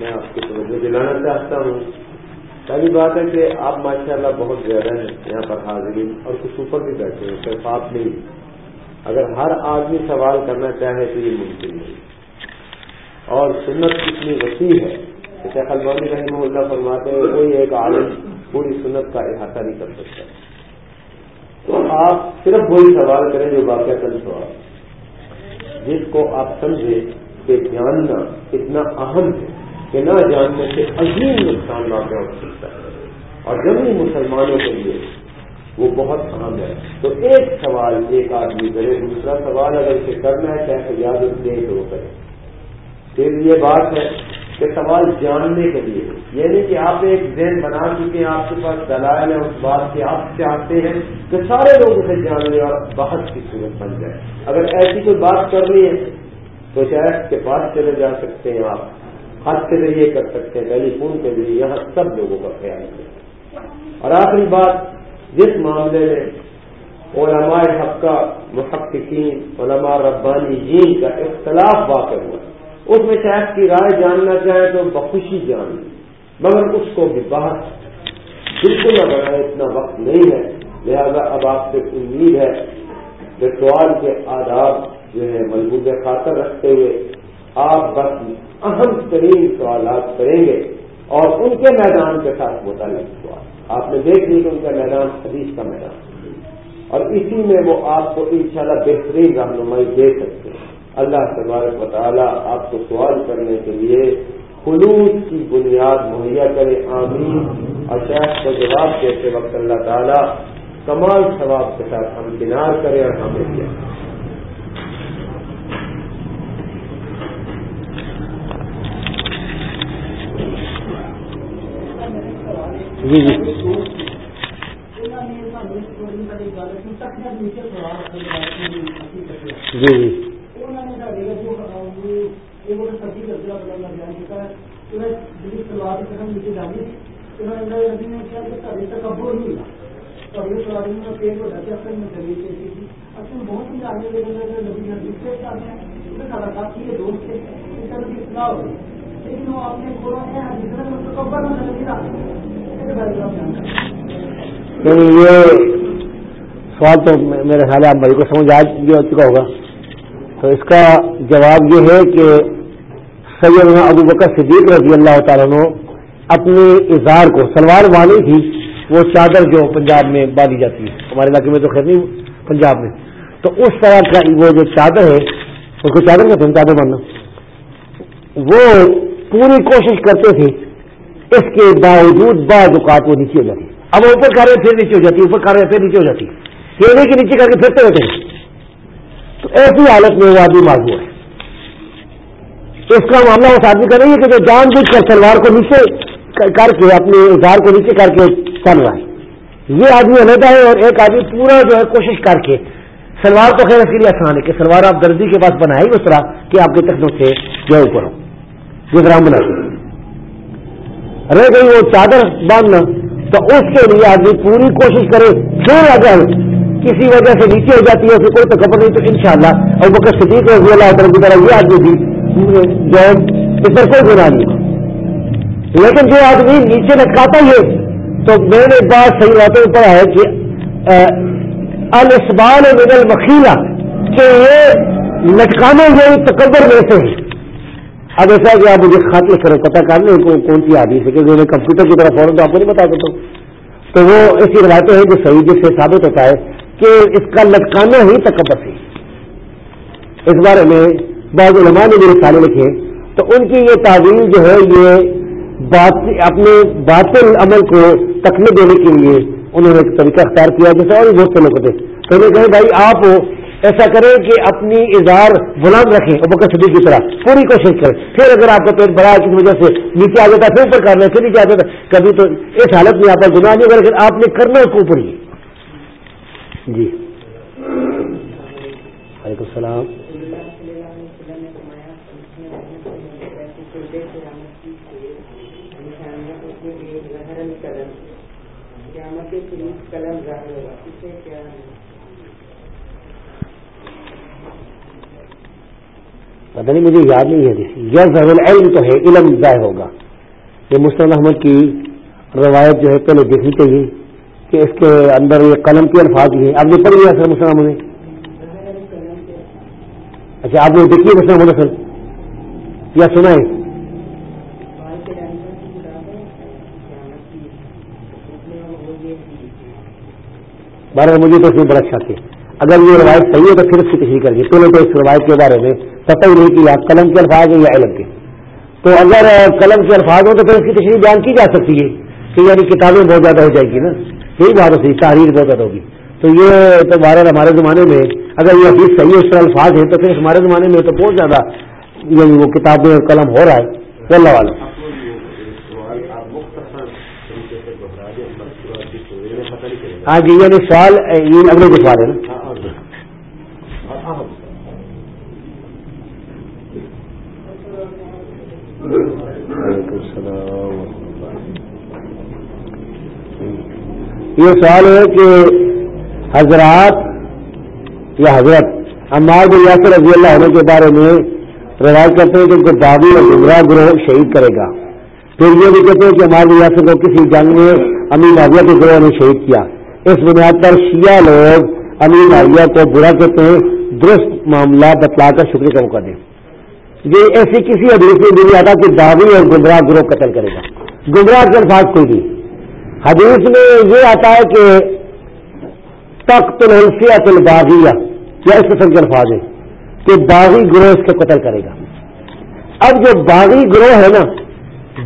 میں آپ کی توجہ دلانا چاہتا ہوں۔ پہلی بات ہے کہ آپ ماشاءاللہ بہت زیادہ ہیں، یہاں پر حاضرین اور کچھ اوپر بھی بیٹھے ہیں، صرف آپ نہیں۔ اگر ہر آدمی سوال کرنا چاہے تو یہ ممکن نہیں۔ اور سنت کتنی وسیع ہے جیسے خلبانی رحمہ اللہ فرماتے ہیں، کوئی ایک عالم پوری سنت کا احاطہ نہیں کر سکتا۔ تو آپ صرف وہی سوال کریں جو واقعہ کل سوال جس کو آپ سمجھیں کہ جاننا اتنا اہم ہے کہ نہ جاننے سے عظیم نقصان واقع ہو سکتا ہے۔ اور جبھی مسلمانوں کے لیے وہ بہت اہم ہے۔ تو ایک سوال ایک آدمی کرے، دوسرا سوال اگر اسے کرنا ہے، چاہے یاد دے تو وہ کرے پھر یہ بات ہے کہ سوال جاننے کے لیے۔ یعنی کہ آپ ایک ذہن بنا چکے ہیں، آپ کے پاس دلائل ہے اس بات کے آپ چاہتے ہیں کہ سارے لوگ اسے جان لیں اور بہت کی صورت بن جائے۔ اگر ایسی کوئی بات کرنی ہے تو شاید کے پاس چلے جا سکتے ہیں آپ۔ خط کے ذریعے کر سکتے ہیں، ٹیلی فون کے ذریعے، یہاں سب لوگوں کا خیال کریں اور آخری بات جس معاملے میں علماء حق کا محققین، علماء ربانی جین کا اختلاف واقع ہوا، اس میں شاید کی رائے جاننا چاہے تو بخوشی جان، مگر اس کو بھی باہر۔ بالکل نہ بنائے اتنا وقت نہیں ہے، لہذا اب آپ سے امید ہے کہ سوال کے آداب جو ہے مضبوط خاطر رکھتے ہوئے آپ بس اہم ترین سوالات کریں گے اور ان کے میدان کے ساتھ متعلق سوال آپ نے دیکھ لی کہ ان کا میدان، حدیث کا میدان۔ اور اسی میں وہ آپ کو انشاءاللہ بہترین رہنمائی دے سکتے ہیں۔ اللہ تبارک و تعالیٰ آپ کو سوال کرنے کے لیے خلوص کی بنیاد مہیا کرے، آمین۔ اور شاید کو جواب دیتے وقت اللہ تعالیٰ کمال ثواب کے ساتھ ہم کنار کریں اور ہمیں کیا جی جی۔ جی۔ یعنی یہ سوال تو میرے خیال ہے آپ بھائی کو سمجھ آ چکا ہوگا۔ تو اس کا جواب یہ ہے کہ سیدنا ابو بکر صدیق رضی اللہ تعالیٰ نے اپنے اظہار کو، سلوار والی تھی، وہ چادر جو پنجاب میں باندھی جاتی ہے۔ ہمارے علاقے میں تو خیر نہیں، پنجاب میں۔ تو اس طرح کا وہ جو چادر ہے، اس کو چادر کہتے ہیں، چادر بننا۔ وہ پوری کوشش کرتے تھے، اس کے باوجود بعض اوقات وہ نیچے ہو جاتی۔ اب اوپر کر رہے پھر نیچے ہو جاتی، اوپر کر رہے پھر نیچے ہو جاتی۔ کیڑے کے نیچے کر کے پھرتے رہتے ہیں۔ تو ایسی حالت میں وہ آدمی معذور ہے۔ اس کا معاملہ اس آدمی کا نہیں ہے کہ جو جان بوجھ کر سلوار کو نیچے کر کے اپنے اظہار کو نیچے کر کے چل رہا ہے یہ آدمی علیحدہ ہے اور ایک آدمی پورا جو ہے کوشش کر کے سلوار تو خیر اس کے لیے آسان ہے کہ سلوار آپ دردی کے پاس بنائے اس طرح کہ آپ کے تخنوں سے جو اوپر ہو۔ جس طرح ہم بناتے رہ گئی وہ چادر باندھنا تو اس کے لیے آدمی پوری کوشش کرے۔ پھر اگر کسی وجہ سے نیچے ہو جاتی ہے اسے کوئی تو خبر نہیں، تو ان شاء اللہ اور وہ صدیق رضی اللہ تعالیٰ کی طرح یہ آدمی بھی جو اس پر کوئی گناہ نہیں۔ لیکن جو آدمی نیچے لٹکاتا ہے، تو میں نے بات صحیح باتوں پر ہے کہ السبال مدل مکھیلا کہ یہ لٹکانے ہوئے تکبر میں سے ہے اب ایسا کہ آپ مجھے خط لکھ کرو پتا کر لیں کون سی آدمی ہے کیونکہ میں کمپیوٹر کی طرف فوراً تو آپ کو نہیں بتا سکتا۔ تو وہ ایسی روایتیں ہیں جو صحیح جس سے ثابت ہوتا ہے۔ کہ اس کا لٹکانا ہی تکبر سے اس بارے میں بعض علماء نے میرے سالے لکھے تو ان کی یہ تعویل جو ہے، یہ بات، اپنے باطل عمل کو تکنے دینے کے لیے انہوں نے ایک طریقہ اختیار کیا جیسے اور بھی بہت سے لوگ تھے تو انہوں نے کہا، بھائی، آپ ایسا کریں کہ اپنی اظہار بلند رکھیں اور بکر صدیق کی طرح، پوری کوشش کریں۔ پھر اگر آپ کا پیٹ بڑا کسی وجہ سے نیچے آ جاتا پھر اوپر کر لیں پھر نیچے آ جاتا کبھی تو اس حالت میں آپ کا گناہ نہیں اگر آپ نے کرنا اس کو اوپر ہی۔ جی۔ وعلیکم السلام۔ پتہ نہیں مجھے یاد نہیں ہے یہ ضرور علم تو ہے علم ضائع ہوگا۔ یہ مسلم احمد کی روایت جو ہے پہلے دیکھنی چاہیے۔ کہ اس کے اندر یہ قلم کے الفاظ بھی ہیں۔ آپ نے پڑھ لیا سر مسلم نے؟ اچھا آپ نے دیکھیے مسلم احمد سر یا سنا ہے بارہ مجھے تو اس میں بڑا شک ہے۔ اگر یہ روایت صحیح ہے تو پھر اس کی تشریح کر پہلے تو اس روایت کے بارے میں پتہ ہی نہیں کہ آپ قلم کے الفاظ ہیں یا علم کے۔ تو اگر قلم کے الفاظ ہوں تو پھر اس کی تشریح بیان کی جا سکتی ہے کہ یعنی کتابیں بہت زیادہ ہو جائے گی نا۔ یہی بات ہوتی تحریر بہت ہوگی۔ تو یہ تو بہرحال ہمارے زمانے میں، اگر یہ حدیث صحیح اس طرح الفاظ ہے تو پھر ہمارے زمانے میں تو بہت زیادہ یعنی وہ کتابیں اور قلم ہو رہا ہے۔ اللہ والا ہاں جی یعنی سوال، یہ اگلے کے سوال ہے نا۔ یہ سوال ہے کہ حضرات یا حضرت عمار بن یاسر رضی اللہ ہونے کے بارے میں روایت کرتے ہیں کہ ان کو دادی اور گمراہ گروہ شہید کرے گا۔ پھر یہ بھی کہتے ہیں کہ عمار بن یاسر کو کسی جنگ میں امین معاویہ کے گروہ نے شہید کیا۔ اس بنیاد پر شیعہ لوگ امین معاویہ کو برا کہتے ہیں، درست معاملہ بتلا کر شکریہ کا موقع دیں۔ یہ ایسی کسی حدیث میں نہیں آتا کہ داغی اور گمراہ گروہ قتل کرے گا۔ گمراہ کے الفاظ کوئی نہیں۔ حدیث میں یہ آتا ہے کہ تخت الحسیت الباغیہ، یا اس قسم کے الفاظ ہے کہ باغی گروہ اس کو قتل کرے گا۔ اب جو باغی گروہ ہے نا،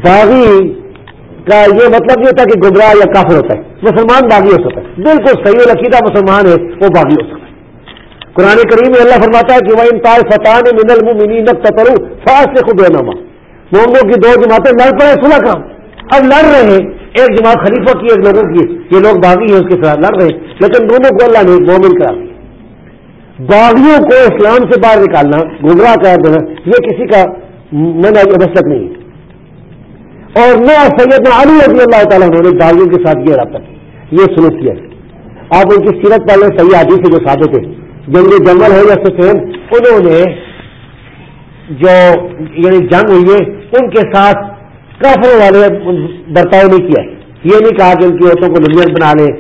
باغی کا یہ مطلب یہ ہوتا ہے کہ گمراہ یا کافر ہوتا ہے۔ مسلمان باغی ہو سکتا ہے۔ بالکل صحیح العقیدہ مسلمان ہے، وہ باغی ہو سکتا ہے۔ قرآن کریم میں اللہ فرماتا ہے کہ وہ انتار فتح من المنی تترو فاس سے خود نامہ مومنوں کی دو جماعتیں لڑ پڑے سنا کام۔ اب لڑ رہے ہیں۔ ایک جماعت خلیفہ کی، ایک لوگوں کی، یہ لوگ باغی ہیں اس کے ساتھ لڑ رہے ہیں۔ لیکن دونوں کو اللہ نے مومن کرا دیا۔ باغیوں کو اسلام سے باہر نکالنا، گمراہ کر دینا، یہ کسی کا من مسلک نہیں ہے۔ اور نہ سیدنا علی رضی اللہ تعالیٰ انہوں نے باغیوں کے ساتھ یہ رابطہ کیا۔ یہ سلوک کیا۔ آپ ان کی سیرت پہلے صحیح آدھی سے جو ثابت ہے۔ جنگ جنگل ہے یا سفید انہوں نے جو یعنی جنگ ہوئی ہے، ان کے ساتھ کافروں والے برتاؤ نہیں کیا یہ نہیں کہا کہ ان کی عورتوں کو لمبیت بنا لیں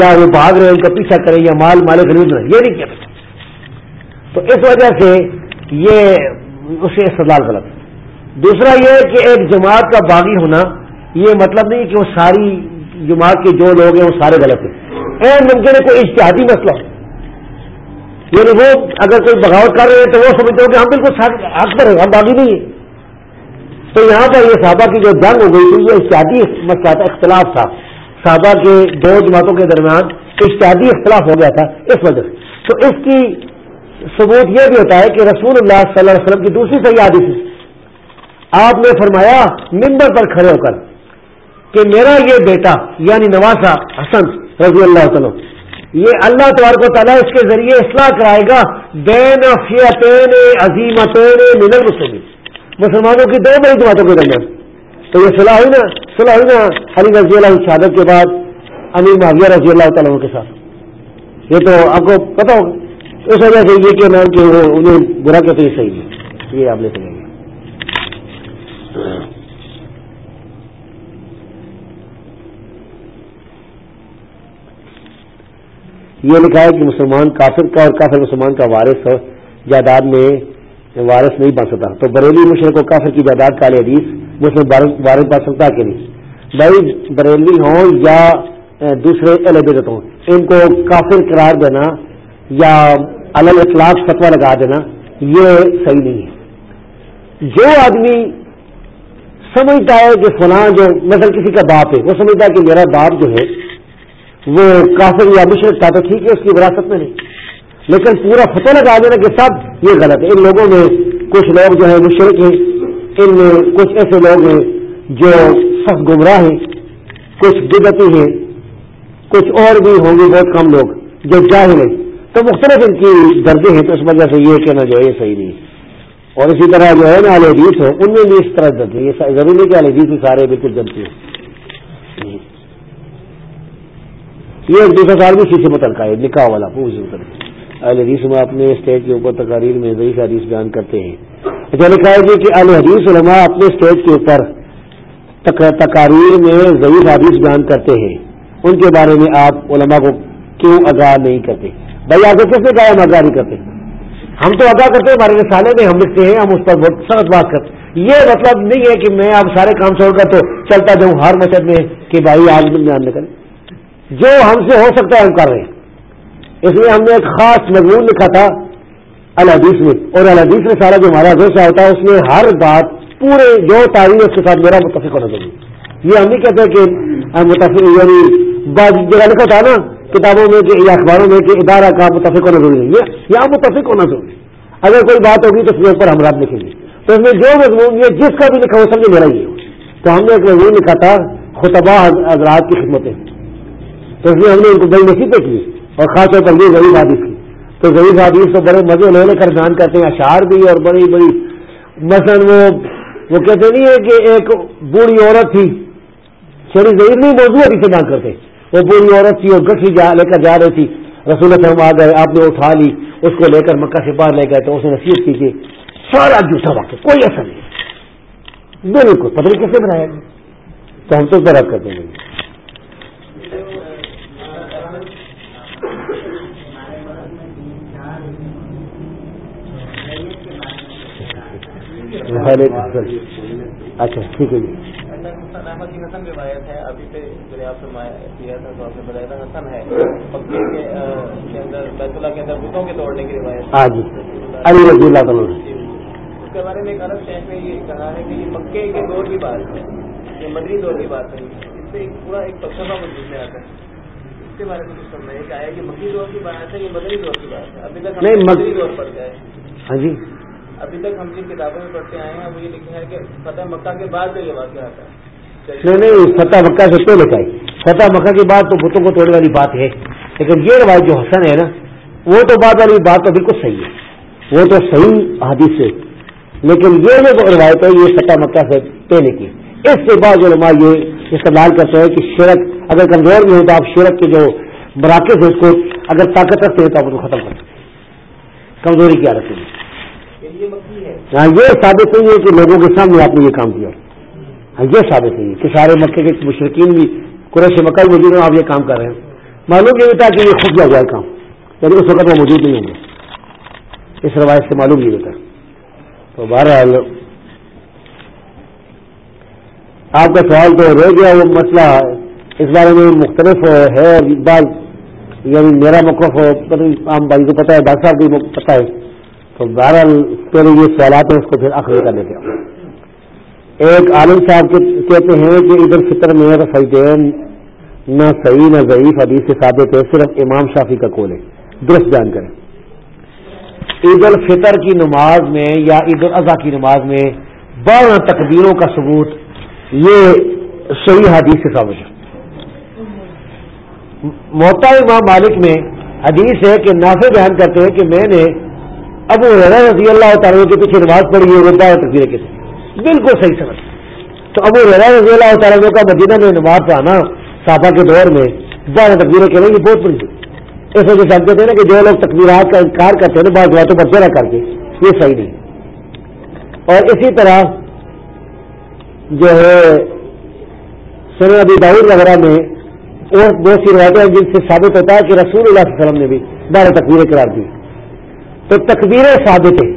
یا وہ بھاگ رہے ان کا پیچھا کریں یا مال مالے خرید رہے یہ نہیں کیا۔ تو اس وجہ سے یہ اسے استدلال غلط دوسرا یہ کہ ایک جماعت کا باغی ہونا یہ مطلب نہیں کہ وہ ساری جماعت کے جو لوگ ہیں وہ سارے غلط ہیں۔ اے ممکن ہے کوئی اشتہادی مسئلہ یعنی وہ اگر کوئی بغاوت کر رہے ہیں تو وہ سمجھتے ہو کہ ہم بالکل حق پر ہیں، ہم باغی نہیں ہیں۔ تو یہاں پر یہ صحابہ کی جو جنگ ہو گئی تھی، یہ اشتہادی مسئلہ تھا اختلاف تھا۔ صحابہ کے دو جماعتوں کے درمیان اشتہادی اختلاف ہو گیا تھا اس وجہ سے۔ تو اس کی ثبوت یہ بھی ہوتا ہے کہ رسول اللہ صلی اللہ علیہ وسلم کی دوسری سیادی تھی آپ نے فرمایا ممبر پر کھڑے ہو کر کہ میرا یہ بیٹا یعنی نواسا حسن رضی اللہ تعالیٰ یہ اللہ تبارک و تعالیٰ اس کے ذریعے اصلاح کرائے گا، بین فیتین عظیمتین من المسلمین۔ مسلمانوں کی دو بڑی جماعتوں کے درمیان۔ تو یہ صلاح ہوئی نا، صلاح ہوئی نا علی رضی اللہ شہادت کے بعد، امیر معاویہ رضی اللہ تعالیٰ کے ساتھ۔ یہ تو آپ کو پتا ہوگا۔ اس وجہ سے یہ کہ میں انہیں برا کہتے ہیں صحیح ہے یہ آپ نے سمجھا یہ لکھا ہے کہ مسلمان کافر کا اور کافر مسلمان کا وارث جائیداد میں وارث نہیں بن سکتا۔ تو بریلی مشرق و کافر کی جائیداد کا حدیث مسلم وارث بن سکتا کہ نہیں۔ بھائی، بریلی ہوں یا دوسرے البت ہوں، ان کو کافر قرار دینا یا الگ اطلاق فتوا لگا دینا، یہ صحیح نہیں ہے۔ جو آدمی سمجھتا ہے کہ فلاں جو مثلا کسی کا باپ ہے، وہ سمجھتا ہے کہ میرا باپ جو ہے، وہ کافر یا مشرق تھا تو ٹھیک ہے، اس کی وراثت میں نہیں۔ لیکن پورا فتح لگا دینا کہ سب یہ غلط ہے۔ ان لوگوں میں کچھ لوگ جو ہے مشرق ہیں، ان میں کچھ ایسے لوگ ہیں جو سخت گمراہ ہیں، کچھ بدتی ہیں، کچھ اور بھی ہوں گے بہت کم لوگ جو جاہل ہیں۔ تو مختلف ان کی درجے ہیں، تو اس وجہ سے یہ کہنا جو ہے یہ صحیح نہیں اور اسی طرح جو ہے نا حدیث ہے ان میں بھی اس طرح جمتے یہ ضروری کہ حدیث سارے بالکل جمتے ہیں۔ یہ ایک دوسرا سال بھی شیشے متل کا ہے نکاح والا پوچھ اہل حدیث میں اپنے اسٹیج کے اوپر تقاریر میں ضعیف حدیث بیان کرتے ہیں۔ اچھا لکھا ہے جی کہ اہل حدیث علماء اپنے اسٹیج کے اوپر تقاریر میں ضعیف حدیث بیان کرتے ہیں۔ ان کے بارے میں آپ علماء کو کیوں آگاہ نہیں کرتے؟ بھائی آپ کو کس نے کہا ہم آگاہ نہیں کرتے؟ ہم تو ادا کرتے ہیں، ہمارے رسالے میں ہم لکھتے ہیں، ہم اس پر بہت سخت بات کرتے یہ مطلب نہیں ہے کہ میں اب سارے کام چھوڑ کر تو چلتا جاؤں ہر مسجد میں کہ بھائی آج دن میں کریں۔ جو ہم سے ہو سکتا ہے ہم کر رہے ہیں۔ اس لیے ہم نے ایک خاص مضمون لکھا تھا الحدیث میں۔ اور الحدیث میں سارا جو ہمارا دوست ہوتا ہے، اس میں ہر بات پورے جو تعلیم اس کے ساتھ میرا متفق ہونا چاہیے۔ یہ ہم نہیں کہتے کہ متفق یعنی جگہ لکھا تھا نا، کتابوں میں کہ، یا اخباروں میں کہ ادارہ کا متفق ہونا ضروری ہے۔ یا متفق ہونا ضروری ہے۔ اگر کوئی بات ہوگی تو اس پر ہم رات لکھیں گے۔ تو اس میں جو مضمون، یہ جس کا بھی لکھا وہ سمجھے میرا یہ۔ تو ہم نے ایک مضمون لکھا تھا خطبہ حضرات کی خدمتیں۔ تو اس میں ہم نے ان کو بڑی نصیبیں کی اور خاص طور پر یہ غریب حادث کی تو غریب حادث تو بڑے مزے لے لے کر بیان کرتے ہیں، اشعار بھی اور بڑی بڑی مثلاً وہ وہ کہتے نہیں ہے کہ ایک بوڑھی عورت تھی۔ شری ضرور نہیں، موضوع ابھی سے بیان کرتے وہ بری عورت تھی اور گٹھی لے کر جا رہی تھی۔ رسول ہم آ گئے، آپ نے اٹھا لی، اس کو لے کر مکہ سے باہر لے گئے تو اس نے نصیحت کی تھی سارا جھوٹا واقع کوئی ایسا نہیں۔ بالکل پتہ نہیں کیسے بنایا۔ گیا تو ہم تو رد کر دیں گے اچھا ٹھیک ہے جی۔ کی حسن روایت ہے ابھی سے دریافت کیا تھا تو آپ نے بتایا تھا حسن ہے۔ مکے کے اندر بیت اللہ کے اندر بتوں کے توڑنے کی روایت ہاں جی۔ علی رضی اللہ تعالیٰ اس کے بارے میں ایک الگ شہر میں یہ کہا ہے کہ یہ مکے کے دور کی بات ہے یہ مدنی دور کی بات ہے۔ اس سے پورا ایک فلسفہ وجود میں آتا ہے۔ اس کے بارے میں کچھ کرنا ہے کہ آیا کہ مکی دور کی بات ہے یہ مدنی دور کی بات ہے۔ ابھی تک مدنی دور پر گئے۔ ہاں جی۔ ابھی تک ہم جن کتابوں میں پڑھتے آئے ہیں وہ یہ لکھا ہے کہ فتح مکہ کے بعد جو یہ واقعہ آتا ہے۔ نہیں نہیں، فتح مکہ سے پہلے کا فتح مکہ کی بات تو بتوں کو توڑنے والی بات ہے۔ لیکن یہ روایت جو حسن ہے نا، وہ تو بات والی بات تو بالکل صحیح ہے۔ وہ تو صحیح حادث ہے۔ لیکن یہ جو روایت ہے، یہ فتح مکہ سے پہلے کی اس سے بعض علماء یہ استعمال کرتے ہیں کہ شرک اگر کمزور بھی ہو تو آپ شرک کے جو مراکز ہیں، اس کو اگر طاقت رکھتے ہیں تو آپ اس کو ختم کر سکتے ہیں۔ کمزوری کی عادت یہ ہاں یہ ثابت نہیں ہے کہ لوگوں کے سامنے آپ نے یہ کام کیا۔ ہاں یہ ثابت نہیں ہے کہ سارے مکے کے مشرقین بھی، قریش مکہ موجود ہیں آپ یہ کام کر رہے ہیں۔ معلوم یہ ہوتا کہ یہ خفیہ ہوا ہے کام۔ یعنی اس وقت وہ موجود نہیں ہوں گے۔ اس روایت سے معلوم نہیں ہوتا۔ تو بہرحال، آپ کا سوال تو رہ گیا، وہ مسئلہ اس بارے میں مختلف ہے۔ بال یعنی میرا موقف عام بھائی کو پتا ہے، ڈاکٹر صاحب کو پتا ہے۔ تو بہرحال پہلے یہ سوالات ہیں اس کو پھر آخر کرنے کے ایک عالم صاحب کہتے ہیں کہ عید الفطر میں رفیدین نہ صحیح نہ ضعیف، حدیث سے ثابت ہے، صرف امام شافی کا کول ہے۔ درست بیان کریں۔ عید الفطر کی نماز میں یا عید الاضحیٰ کی نماز میں بارہ تقبیروں کا ثبوت، یہ صحیح حدیث سے ثابت ہے۔ محتا امام مالک میں حدیث ہے کہ نافع بیان کرتے ہیں کہ میں نے ابو رضی اللہ تعالیٰ کے پیچھے نماز پڑھی ہے ردا تقبیر کے بالکل صحیح سمجھ تو ابو رضی اللہ تعالیٰ کا مدینہ میں نماز پڑھانا صافہ کے دور میں بارہ تقبیریں کے یہ بہت بڑی اس وجہ سے ہم کہتے ہیں کہ جو لوگ تقبیرات کا انکار کرتے ہیں بعض باتوں پر چلا کر کے، یہ صحیح نہیں۔ اور اسی طرح جو ہے سن ابی داؤد وغیرہ میں اور بہت سی روایتیں ہیں جن سے ثابت ہوتا ہے کہ رسول اللہ علیہ وسلم نے بھی بارہ تقبیریں قرار دی۔ تو تقبیریں ثابت ہیں۔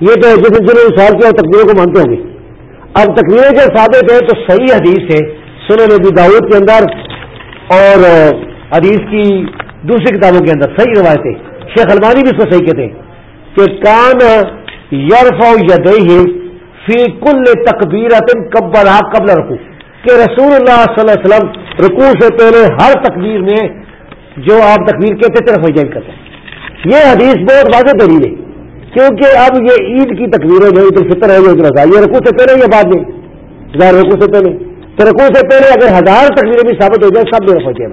یہ تو جس جنہوں نے سوال کیا تقبیروں کو مانتے ہوں گے۔ اب تقبیریں جو ثابت ہیں تو صحیح حدیث ہے سنن ابی داؤد کے اندر اور حدیث کی دوسری کتابوں کے اندر صحیح روایتیں شیخ المانی بھی اس کو صحیح کہتے ہیں کہ کان یارف یدئی فی کل تقبیر قبل قبل رکو کہ رسول اللہ صلی اللہ علیہ وسلم رکوع سے پہلے ہر تقبیر میں جو آپ تقبیر کہتے طرف جائن کرتے ہیں۔ یہ حدیث بہت واضح دلیل ہے۔ کیونکہ اب یہ عید کی تقبیریں جو عید الفطر ہے یہ رکوع سے پہلے یا بعد میں؟ رکوع سے پہلے۔ تو رکوع سے پہلے اگر ہزار تقبیریں بھی ثابت ہو جائے سب میرے فوجی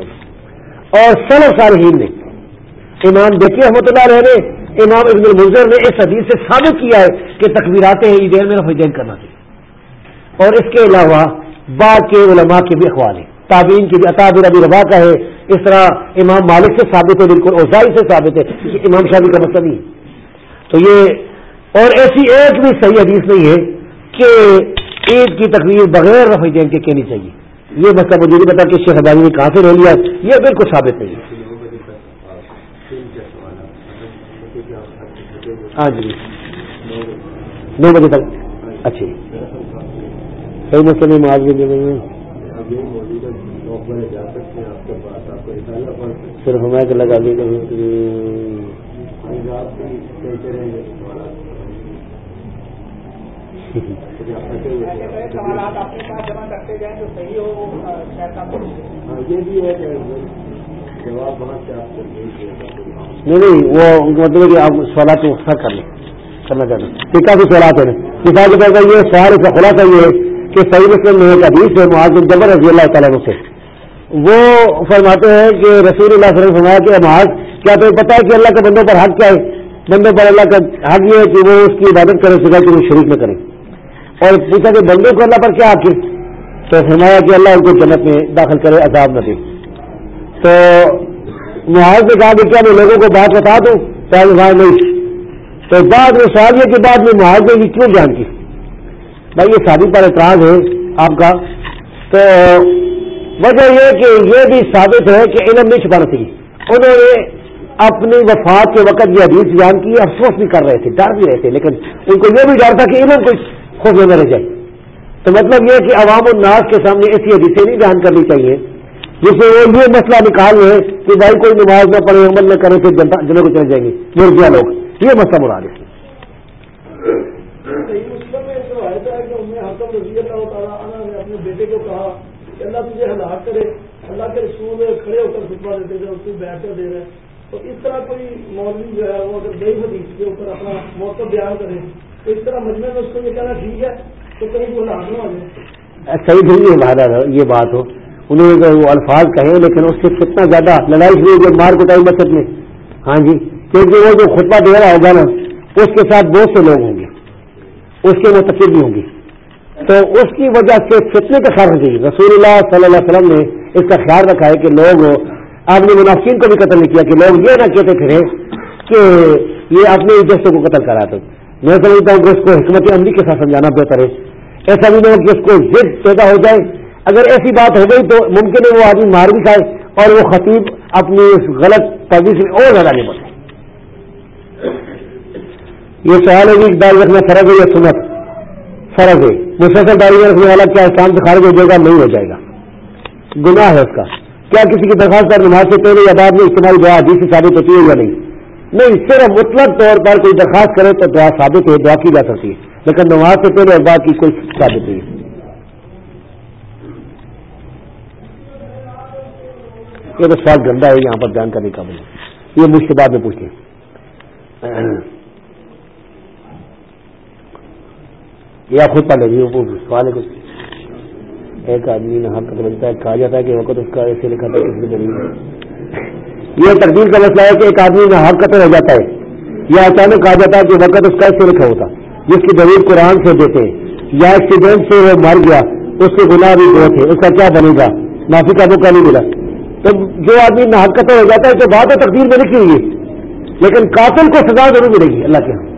اور سلف صالحین نے، امام دیکھیے رحمۃ اللہ رہنے امام ابن المنظر نے اس حدیث سے ثابت کیا ہے کہ تقبیرات ہیں عیدین میں رفع کرنا چاہیے اور اس کے علاوہ با کے علماء کے بھی اخوال ہیں تعبین کی بھی اطاب ابی ربا کا ہے اس طرح امام مالک سے ثابت ہے، بالکل اوزائی سے ثابت ہے کہ امام شادی کا مسئلہ نہیں ہے۔ تو یہ اور ایسی ایک بھی صحیح حدیث نہیں ہے کہ عید کی تقریر بغیر رفع دین کے کہنی چاہیے۔ یہ مسئلہ مجھے نہیں پتا کہ شیخ ابانی نے کہاں سے لے لیا، یہ بالکل ثابت نہیں ہے۔ ہاں جی۔ نو بجے تک۔ اچھا جی۔ صحیح مسئلے میں آج بھی دے رہے ہیں صرف ہمیں کہ لگا دی یہ بھی ہے نہیں نہیں، وہ مطلب کہ آپ سوالات کو کر لیں۔ کرنا چاہتے ہیں۔ ٹھیک ہے سوالات ہیں۔ مثال کے طور پر یہ سوال اس کا خلاصہ یہ ہے کہ صحیح مسلم میں ایک حدیث ہے، معاذ بن جبر رضی اللہ تعالیٰ سے۔ وہ فرماتے ہیں کہ رسول اللہ صلی اللہ علیہ وسلم کہ معاذ، کیا تمہیں پتا ہے کہ اللہ کے بندوں پر حق کیا ہے؟ بندوں پر اللہ کا حق یہ ہے کہ وہ اس کی عبادت کرے سکھا کہ وہ شریک نہ کریں۔ اور پوچھا کہ بندوں کو اللہ پر کیا حق ہے؟ تو فرمایا کہ اللہ ان کو جنت میں داخل کرے، عذاب نہ دے۔ تو محاذ نے کہا کہ کیا میں لوگوں کو بات بتا دوں؟ نہیں۔ تو بعد میں سوال یہ کہ بعد میں محاذ نے کیوں جان کی۔ بھائی، یہ شادی پر اعتراض ہے آپ کا۔ تو وجہ یہ کہ یہ بھی ثابت ہے کہ علم نہیں چھپانا انہوں نے اپنی وفات کے وقت یہ حدیث بیان کی، افسوس بھی کر رہے تھے، ڈر بھی رہے تھے، لیکن ان کو یہ بھی ڈر تھا کہ علم کوئی خوف نہ رہ جائے۔ تو مطلب یہ کہ عوام الناس کے سامنے ایسی حدیثیں نہیں بیان کرنی چاہیے، جس میں وہ یہ مسئلہ نکال لیں کہ بھائی کوئی نماز نہ پڑھے، عمل نہ کرے، پھر جنتا کو چلے جائیں گے۔ مرغیا لوگ یہ مسئلہ مراد ہے اپنے بیٹے کو کہا کہ اللہ تجھے کرے، اللہ کے رسول کھڑے ہو کر فتوا دیتے تھے اس کو بیٹھ دے رہے تو اس طرح کوئی مولوی جو ہے، وہ اگر دئی حدیث کے اوپر اپنا موقع بیان کرے، تو اس طرح مجمے میں اس کو یہ کہنا ٹھیک ہے تو کہیں وہ ہلاک نہ ہو جائے صحیح نہیں یہ بات ہو۔ انہوں نے وہ الفاظ کہے لیکن اس سے کتنا زیادہ لڑائی شروع ہوئی جو مار کٹائی مسجد میں۔ ہاں جی کیونکہ وہ جو خطبہ دے رہا ہوگا نا، اس کے ساتھ بہت سے لوگ ہوں گے۔ اس کے متفق بھی ہوں گے۔ تو اس کی وجہ سے فتنے کا خیال رکھے رسول اللہ صلی اللہ علیہ وسلم نے اس کا خیال رکھا ہے کہ لوگ، آپ نے منافقین کو بھی قتل نہیں کیا کہ لوگ یہ نہ کہتے پھرے کہ یہ اپنے دوستوں کو قتل کرا تو میں سمجھتا ہوں کہ اس کو حکمت عملی کے ساتھ سمجھانا بہتر ہے۔ ایسا بھی نہیں ہو کہ اس کو ضد پیدا ہو جائے۔ اگر ایسی بات ہو گئی تو ممکن ہے وہ آدمی مار بھی کھائے اور وہ خطیب اپنی اس غلط پردیش میں اور زیادہ نہیں بنے یہ سوال ہے کہ دال رکھنا فرض ہے یا سنت؟ فرض ہے۔ مسلسل داری میں رکھنے والا کیا کام سے خارج ہو جائے گا؟ نہیں ہو جائے گا۔ گناہ ہے اس کا۔ کیا کسی کی درخواست پر نماز سے پہلے یا بعد میں استعمال دعا حدیث سے ثابت ہوتی ہے یا نہیں؟ نہیں، صرف مطلق طور پر کوئی درخواست کرے تو دعا ثابت ہے، دعا کی جا سکتی ہے، لیکن نماز سے پہلے اور بعد کی کوئی ثابت نہیں ہے۔ یہ تو سوال گندا ہے، یہاں پر بیان کرنے کا مجھے یہ مجھ سے بعد میں پوچھیں یا خود پڑھ لیجیے وہ سوال ہے کچھ ایک آدمی نے حق لگتا ہے، کہا جاتا ہے کہ وقت اس کا ایسے لکھا تھا کس نے یہ تقدیر کا مسئلہ ہے کہ ایک آدمی میں حق قتل ہو جاتا ہے، یا اچانک کہا جاتا ہے کہ وقت اس کا ایسے لکھا ہوتا، جس کی دلیل قرآن سے دیتے یا ایکسیڈنٹ سے وہ مر گیا، اس کے گناہ بھی بہت ہے اس کا کیا بنے گا؟ معافی کا موقع نہیں ملا۔ تو جو آدمی میں حق قتل ہو جاتا ہے، تو بات تقدیر میں لکھی ہوئی ہے۔ لیکن قاتل کو سزا ضرور ملے گی، اللہ کے ہاں۔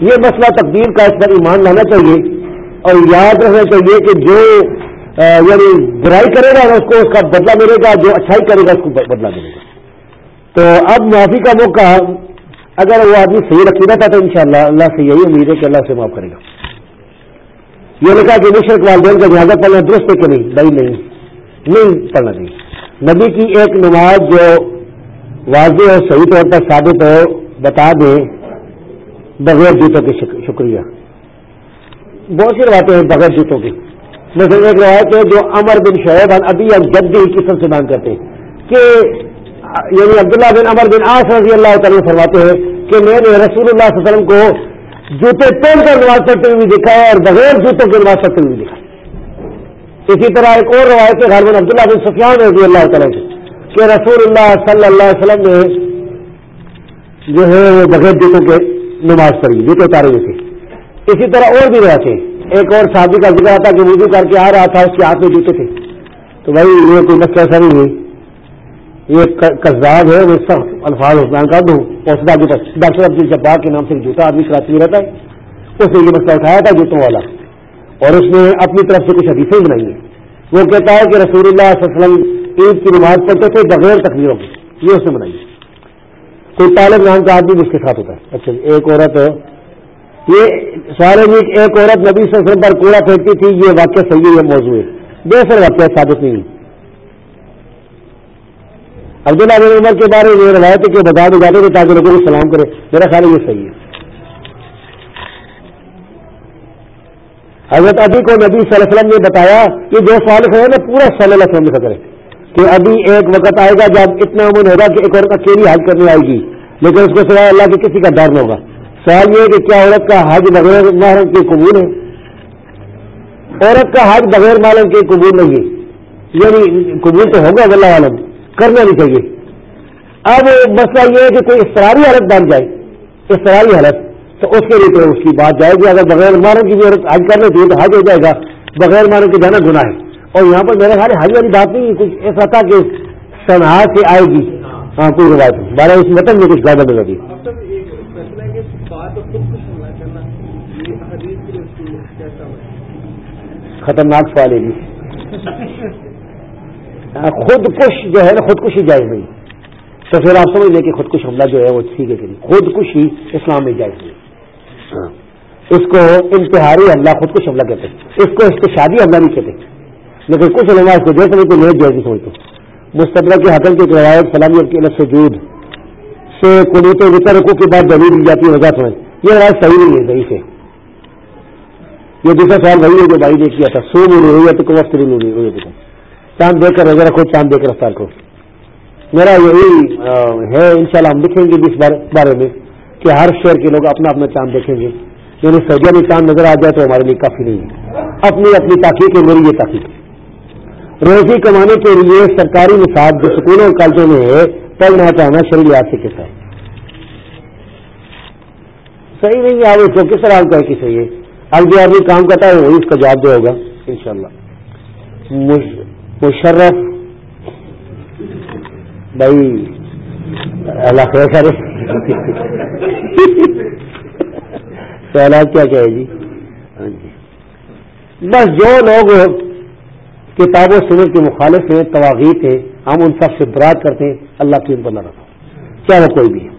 یہ مسئلہ تقدیر کا اس پر ایمان لانا چاہیے اور یاد رکھنا چاہیے کہ جو یعنی برائی کرے گا اس کو اس کا بدلہ ملے گا، جو اچھائی کرے گا، اس کو بدلہ ملے گا۔ تو اب معافی کا موقع، اگر وہ آدمی صحیح رکھے تھا تو انشاءاللہ اللہ سے یہی امید ہے کہ اللہ سے معاف کرے گا۔ یہ لکھا کہ مشرق والدین کا جہازہ پڑھنا، درست ہے کہ نہیں؟ بھائی نہیں۔ نہیں پڑھنا نہیں۔ نبی کی ایک نماز جو واضح اور صحیح طور پر ثابت ہو، بتا دیں بغیر جوتوں کے شکریہ۔ بہت سی روایتیں ہیں بغیر جوتوں کی۔ مثلا ایک روایت ہے جو امر بن شعیب ابھی جدی قسم سے بیان کرتے ہیں۔ کہ یعنی عبداللہ بن امر بن آس رضی اللہ تعالیٰ فرماتے ہیں کہ میں نے رسول اللہ صلی اللہ علیہ وسلم کو جوتے پہن کر نماز پڑھتے ہوئے دکھا ہے اور بغیر جوتوں کے نماز پڑھتے ہوئے دکھا اسی طرح ایک اور روایت ہے، غالباً عبداللہ بن سفیان رضی اللہ تعالیٰ سے کہ رسول اللہ صلی اللہ علیہ وسلم نے جو ہے وہ بغیر جوتوں کے نماز پڑھی جوتے اتارے ہوئے تھے اسی طرح اور بھی رہتے ایک اور شادی کا ذکر آتا کہ وضو کر کے آ رہا تھا، اس کے ہاتھ میں جوتے تھے۔ تو بھائی، یہ کوئی مسئلہ ایسا نہیں ہے۔ یہ قزاد ہے وہ سخت الفاظ حسنان کر دوں۔ اور ڈاکٹر عبد الجبار کے نام سے جوتا آدمی کراچی میں رہتا ہے۔ اس نے یہ مسئلہ اٹھایا تھا جوتوں والا۔ اور اس نے اپنی طرف سے کچھ حدیثیں بنائی ہیں۔ وہ کہتا ہے کہ رسول اللہ صلی اللہ علیہ وسلم عید کی نماز پڑھتے تھے بغیر تقریروں کی یہ اس نے بنائی ہے۔ کوئی طالب نام کا آدمی اس کے ساتھ ہوتا ہے۔ اچھا ایک عورت، یہ سارے جی ایک عورت نبی صلی اللہ علیہ وسلم پر کوڑا پھینکتی تھی، یہ واقعہ صحیح ہے موضوع ہے؟ بے سر واقعہ ثابت نہیں عبداللہ بن عمر کے بارے میں روایت کے بتا دے جاتے تھے تاکہ لوگوں کو سلام کرے۔ میرا خیال ہے یہ صحیح ہے۔ حضرت ابھی کو نبی صلی اللہ علیہ وسلم نے بتایا کہ جو سوال ہے نا پورا صلی اللہ علیہ وسلم کا کرے۔ کہ ابھی ایک وقت آئے گا جب اتنا امن ہوگا کہ ایک عورت اکیلی حج کرنے آئے گی، لیکن اس کو سوائے اللہ کے کسی کا ڈر نہ ہوگا۔ سوال یہ ہے کہ کیا عورت کا حج بغیر محرم کے قبول ہے؟ عورت کا حج بغیر محرم کے قبول نہیں ہے۔ یعنی قبول تو ہوگا اللہ عالم، کرنا نہیں چاہیے۔ اب مسئلہ یہ ہے کہ کوئی استراری حالت بن جائے استراری حالت، تو اس کے لیے تو اس کی بات جائے گی۔ اگر بغیر محرم کی بھی عورت حج کرنے چاہیے تو حج ہو جائے گا۔ بغیر محرم کے جانا گناہ ہے۔ اور یہاں پر میرے خیال حج والی بات نہیں کچھ ایسا تھا کہ سنہا سے آئے گی۔ ہاں کوئی روایت بارہ اس متن میں کچھ گاڑی لگی خطرناک سوال ہے جی۔ خود کش جو ہے نا خودکشی جائز نہیں۔ تو پھر آپ سمجھ لیں کہ خودکش حملہ جو ہے وہ ٹھیک ہے خودکشی اسلام میں جائز نہیں۔ ہاں۔ اس کو انتہاری حملہ خودکش حملہ کہتے ہیں۔ اس کو استشادی حملہ نہیں کہتے۔ لیکن کچھ علماء اس کو دے سمجھتے نہیں جائز سمجھتے مستقبل کے حکم کی روایت سلامی کے سجود سے کنوت وطر رکو کے بعد دلیل مل جاتی ہے وجہ سمجھ یہ روایت صحیح نہیں ہے صحیح سے یہ دوسرا سوال وہی ہے جو بھائی نے کیا تھا۔ سو ملی ہوئی ہے تو وقت نہیں ہوئی ہے چاند دیکھ کر روزہ رکھو، چاند دیکھ کر رفتار کو میرا یہی ہے، انشاءاللہ ہم لکھیں گے اس بارے میں کہ ہر شہر کے لوگ اپنا اپنا چاند دیکھیں گے۔ یعنی سعودیہ میں چاند نظر آ جائے تو ہمارے لیے کافی نہیں ہے۔ اپنی اپنی تاخیر ہے، میری یہ تاخیر ہے۔ روزی کمانے کے لیے سرکاری نصاب جو سکولوں اور کالجوں میں ہے پڑھنا چاہنا شریع لحاظ سے کس ہے صحیح نہیں ہے آپ اس کو کس طرح کا کہ صحیح ہے؟ اب جو آدمی کام کرتا ہے، وہی اس کا جواب دے ہوگا، انشاءاللہ۔ مشرف۔ بھائی، اللہ خیر سارے سوالات کیا کہے جی؟ ہاں جی۔ بس جو لوگ کتاب و سنت کے مخالف ہیں، تواغیت ہیں، ہم ان سب سے برات کرتے ہیں، اللہ کی ان پر نہ رکھو۔ کیا وہ کوئی بھی ہے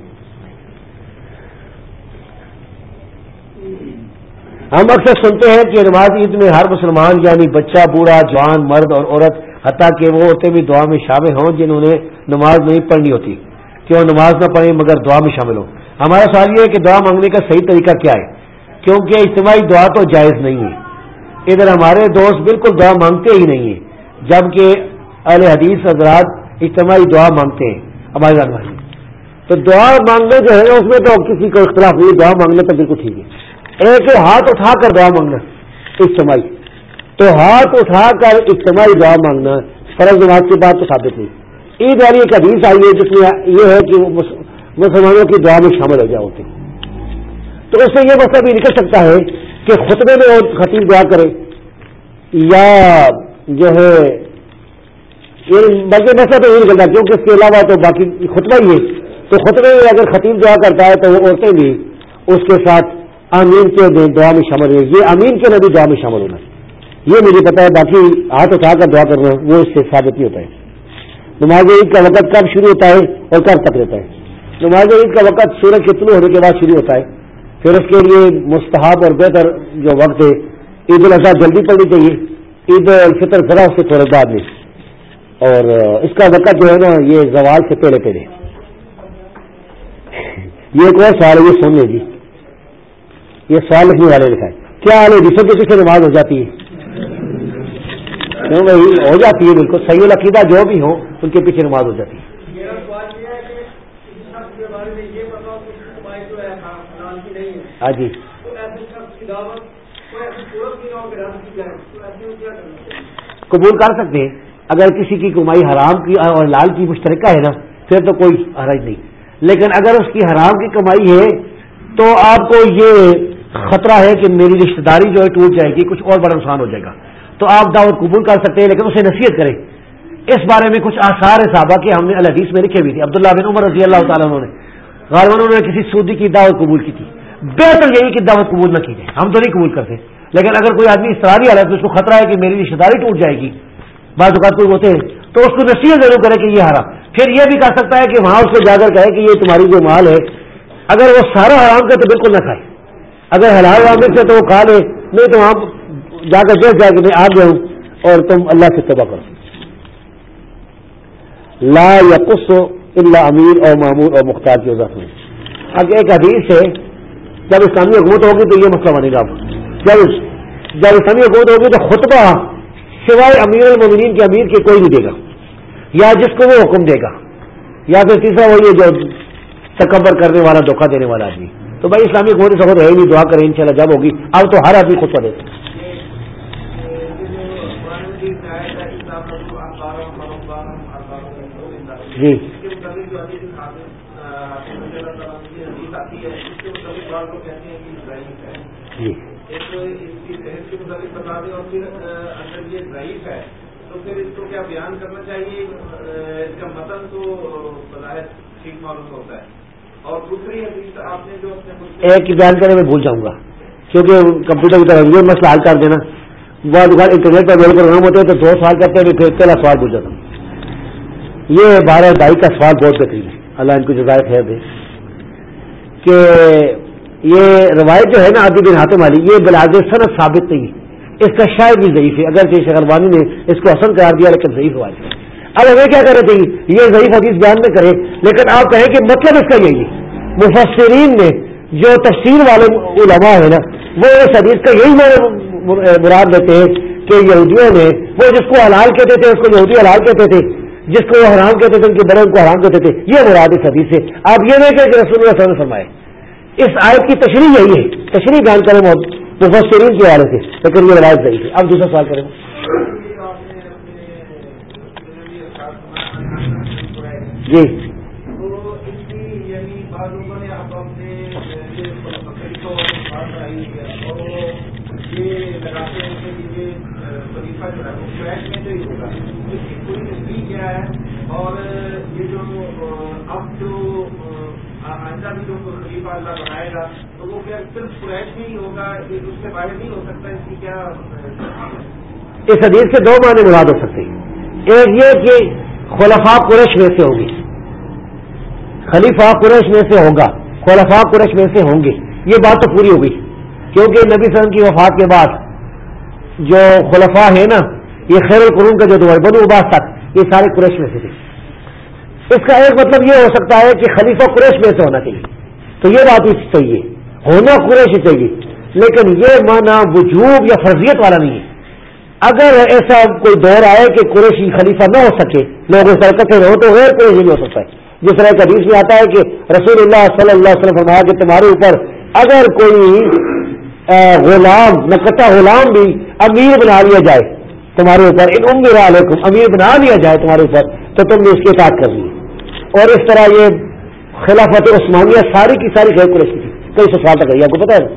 ہم اکثر سنتے ہیں کہ نماز عید میں ہر مسلمان یعنی بچہ، بوڑھا، جوان، مرد اور عورت، حتیٰ کہ وہ ہوتے بھی دعا میں شامل ہوں، جنہوں نے نماز نہیں پڑھنی ہوتی۔ کہ وہ نماز نہ پڑھیں مگر دعا میں شامل ہوں۔ ہمارا سوال یہ ہے کہ دعا مانگنے کا صحیح طریقہ کیا ہے؟ کیونکہ اجتماعی دعا تو جائز نہیں ہے۔ ادھر ہمارے دوست بالکل دعا مانگتے ہی نہیں ہیں، جبکہ اہل حدیث حضرات اجتماعی دعا مانگتے ہیں۔ ہمارے جانواری تو دعا مانگنے جو ہے، اس میں تو کسی کو اختلاف نہیں دعا مانگنے تو بالکل ٹھیک ہے۔ ایک ہاتھ اٹھا کر دعا مانگنا، اجتماعی۔ تو ہاتھ اٹھا کر اجتماعی دعا مانگنا فرض نماز کے بعد تو ثابت نہیں۔ عید والی ایک حدیث آئی ہے، جس میں یہ ہے کہ مسلمانوں کی دعا میں شامل ہو جاؤ۔ ہوتے تو اس سے یہ مسئلہ بھی نکل سکتا ہے کہ خطبے میں اور خطیب دعا کرے یا جو ہے بلکہ مسئلہ تو نہیں نکلتا، کیونکہ اس کے علاوہ تو باقی خطبہ ہی ہے۔ تو خطبے میں اگر خطیب دعا کرتا ہے تو وہ عورتیں بھی اس کے ساتھ امین کے دعا میں شامل ہوئی یہ امین کے نبی دعا میں شامل ہونا۔ یہ مجھے پتا ہے، باقی ہاتھ اٹھا کر دعا کرنا، وہ اس سے ثابت ہی ہوتا ہے۔ نماز عید کا وقت کب شروع ہوتا ہے اور کب تک رہتا ہے۔ نماز عید کا وقت سورج کتنے ہونے کے بعد شروع ہوتا ہے۔ پھر اس کے لیے مستحب اور بہتر جو وقت ہے، عید الاضحیٰ جلدی پڑنی چاہیے۔ عید الفطر ذرا اس سے تھوڑے بعد میں۔ اور اس کا وقت جو ہے نا، یہ زوال سے پہلے پہلے۔ یہ ایک اور سوال ہے، یہ سن جی۔ یہ سوال لکھنے والے لکھا ہے۔ کیا حال ہے جسے کسی نماز ہو جاتی ہے؟ کیوں بھائی ہو جاتی ہے بالکل۔ صحیح العقیدہ جو بھی ہو ان کے پیچھے نماز ہو جاتی ہے۔ ہاں جی۔ قبول کر سکتے ہیں۔ اگر کسی کی کمائی حرام کی اور لال کی مشترکہ ہے نا، پھر تو کوئی حرج نہیں۔ لیکن اگر اس کی حرام کی کمائی ہے، تو آپ کو یہ خطرہ ہے کہ میری رشتہ داری جو ہے ٹوٹ جائے گی، کچھ اور بڑا نقصان ہو جائے گا۔ تو آپ دعوت قبول کر سکتے ہیں، لیکن اسے نصیحت کریں۔ اس بارے میں کچھ آثار صحابہ کے ہم نے الحدیث میں لکھے بھی تھے۔ عبداللہ بن عمر رضی اللہ تعالیٰ نے۔ غالباً انہوں نے کسی سودی کی دعوت قبول کی تھی۔ بہتر یہی کہ دعوت قبول نہ کی جائے۔ ہم تو نہیں قبول کرتے۔ لیکن اگر کوئی آدمی اسراری حالت تو اس کو خطرہ ہے کہ میری رشتے داری ٹوٹ جائے گی، بعض اوقات کوئی ہوتے ہیں، تو اس کو نصیحت ضرور کرے کہ یہ حرام۔ پھر یہ بھی کہہ سکتا ہے کہ وہاں اس کو جا کر کہے کہ یہ تمہاری جو مال ہے، اگر وہ سارا حرام کا تو بالکل نہ کھائے۔ اگر حلال عامر سے تو وہ کھا لے، نہیں تو وہاں جا کر جیسے جا کے میں آ گیا ہوں اور تم اللہ سے تباہ کرو۔ لا یا کس اللہ امیر اور معمور اور مختار کی وضاحت میں۔ اب ایک حدیث ہے جب اسلامی حکومت ہوگی تو یہ مسئلہ بنے گا جب جب اسلامی حکومت ہوگی تو خطبہ سوائے امیر المومنین کے امیر کے کوئی نہیں دے گا۔ یا جس کو وہ حکم دے گا۔ یا پھر تیسرا وہ یہ جو تکبر کرنے والا، دھوکہ دینے والا آدمی۔ تو بھائی اسلامی حکومت سفر ہے نہیں، دعا کریں انشاءاللہ جب ہوگی۔ اب تو ہر آدمی خطبہ دیتا جی جی۔ واضح اور پھر اگر یہ ضعیف ہے، تو پھر اس کو کیا بیان کرنا چاہیے؟ اس کا مطلب تو بظاہر ٹھیک معلوم ہوتا ہے۔ اور دوسری حدیث آپ نے جو اپنے ایک بیان کرنے میں بھول جاؤں گا، کیونکہ کمپیوٹر کی طرف یہ مسئلہ حل کر دینا۔ بعد انٹرنیٹ پر میرے پروگرام ہوتے ہیں تو دو سوال کرتے ہیں پھر پہلا سوال بھول جاتا ہوں۔ یہ بارہ دائی کا سوال بہت بہترین ہے۔ اللہ ان کو جزائر خیر دے۔ کہ یہ روایت جو ہے نا عادی بن ہاتھوں والی یہ بلاز صنعت ثابت نہیں ہے۔ اس کا شاید بھی ضعیف ہے اگر کہ شکلوانی نے اس کو حسن قرار دیا لیکن ضعیف ہوا ہے۔ اب ہمیں کیا کرنا چاہیے یہ ضعیف حدیث بیان میں کرے لیکن آپ کہیں کہ مطلب اس کا یہی ہے۔ مفسرین نے جو تفصیل والے علماء ہیں نا، وہ اس حدیث کا یہی مراد دیتے ہیں کہ یہودیوں نے وہ جس کو حلال کہتے تھے، اس کو یہودی حلال کہتے تھے، جس کو وہ حرام کہتے تھے، ان کے بڑے ان کو حرام کہتے تھے۔ یہ مراد اس حدیث سے آپ یہ نہیں کہ رسول اللہ صلی اللہ علیہ وسلم فرمائے، اس آیت کی تشریح یہی ہے۔ تشریح بیان کریں مفسرین کے حوالے سے، لیکن یہ روایت صحیح ہے۔ اب دوسرا سوال کریں۔ جی۔ اور یہ جو اب جو آئندہ بھی جو خلیفہ اللہ بنائے گا وہ کیا صرف فلیش میں ہی ہوگا اس سے باہر نہیں ہو سکتا، اس کی کیا اس حدیث کے دو معنی مراد ہو سکتے ہیں۔ ایک یہ کہ خلفاء قریش میں سے ہوگی۔ خلیفہ قریش میں سے ہوگا۔ خلفاء قریش میں سے ہوں گے۔ یہ بات تو پوری ہوگی کیونکہ نبی صلی کی وفات کے بعد جو خلفاء ہے نا، یہ خیر القرون کا جو دور، بنو عباس تک، یہ سارے قریش میں سے تھے۔ اس کا ایک مطلب یہ ہو سکتا ہے کہ خلیفہ قریش میں سے ہونا چاہیے۔ تو یہ بات بھی چاہیے ہونا قریش چاہیے۔ لیکن یہ مانا وجوب یا فرضیت والا نہیں ہے۔ اگر ایسا کوئی دور آئے کہ قریشی خلیفہ نہ ہو سکے، لوگ اس طرح ہو تو غیر قریشی بھی ہو سکتا ہے۔ جس طرح حدیث میں آتا ہے کہ رسول اللہ صلی اللہ علیہ وسلم فرمایا کہ تمہارے اوپر اگر کوئی غلام نقطہ غلام بھی امیر بنا لیا جائے، تمہارے اوپر، ان عمر علیکم، امیر بنا لیا جائے تمہارے اوپر، تو تم نے اس کی اطاعت کر لی۔ اور اس طرح یہ خلافت عثمانیہ ساری کی ساری غیر قریشی تھی۔ کئی سو سال تک رہی آپ کو پتا ہے؟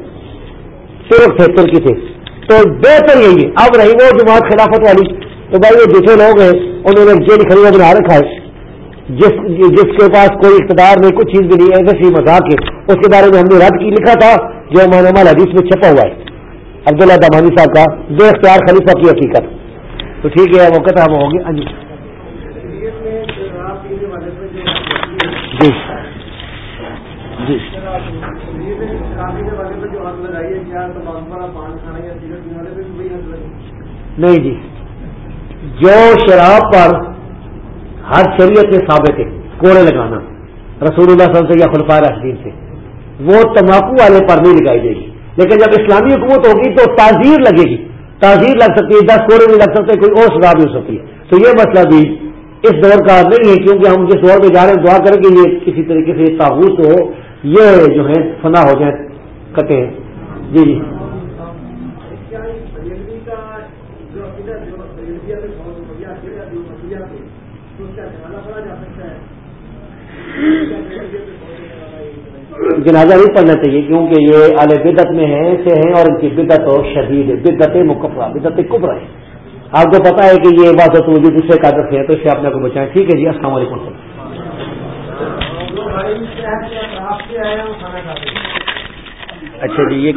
ترک تھے، ترکی تھے۔ تو بہتر یہی ہے۔ اب رہی وہ جماعت خلافت والی۔ تو بھائی وہ جتنے لوگ ہیں، انہوں نے جیل خریدا بنا رکھا ہے۔ جس جس کے پاس کوئی اقتدار نہیں کچھ چیز بھی نہیں ایسے سی مذاق ہے اس کے بارے میں ہم نے رد کی، لکھا تھا، جو مانوال حدیث میں چھپا ہوا ہے۔ عبداللہ دمانی صاحب کا بے اختیار خلیفہ کی حقیقت۔ تو ٹھیک ہے، موقع ہم ہوں گے۔ ہاں جی۔ جی۔, جی۔ نہیں جی۔ جو شراب پر ہر شریعت سے ثابت ہے، کوڑے لگانا، رسول اللہ صلی اللہ علیہ وسلم یا خلفا رشدین سے، وہ تمباکو والے پر نہیں لگائی جائے گی۔ لیکن جب اسلامی حکومت ہوگی تو تعزیر لگے گی۔ تعزیر لگ سکتی ہے، دس کوڑے نہیں لگ سکتے، کوئی اور سزا بھی ہو سکتی ہے۔ تو یہ مسئلہ بھی اس دور کا نہیں ہے، کیونکہ ہم جس دور میں جا رہے ہیں، دعا کریں گے یہ کسی طریقے سے تابوت ہو، یہ جو ہے، فنا ہو جائے، کٹے۔ جی جی۔ جنازہ نہیں پڑھنا چاہیے، کیونکہ یہ اعلی بدت میں ہیں سے ہیں اور ان کی بدت اور شدید ہے بدت مکفرہ بدت کبر ہے آپ کو پتا ہے کہ یہ بات تو دوسرے کاغذ سے ہے تو اس سے اپنے کو بچائیں۔ ٹھیک ہے جی السلام علیکم۔ اچھا جی یہ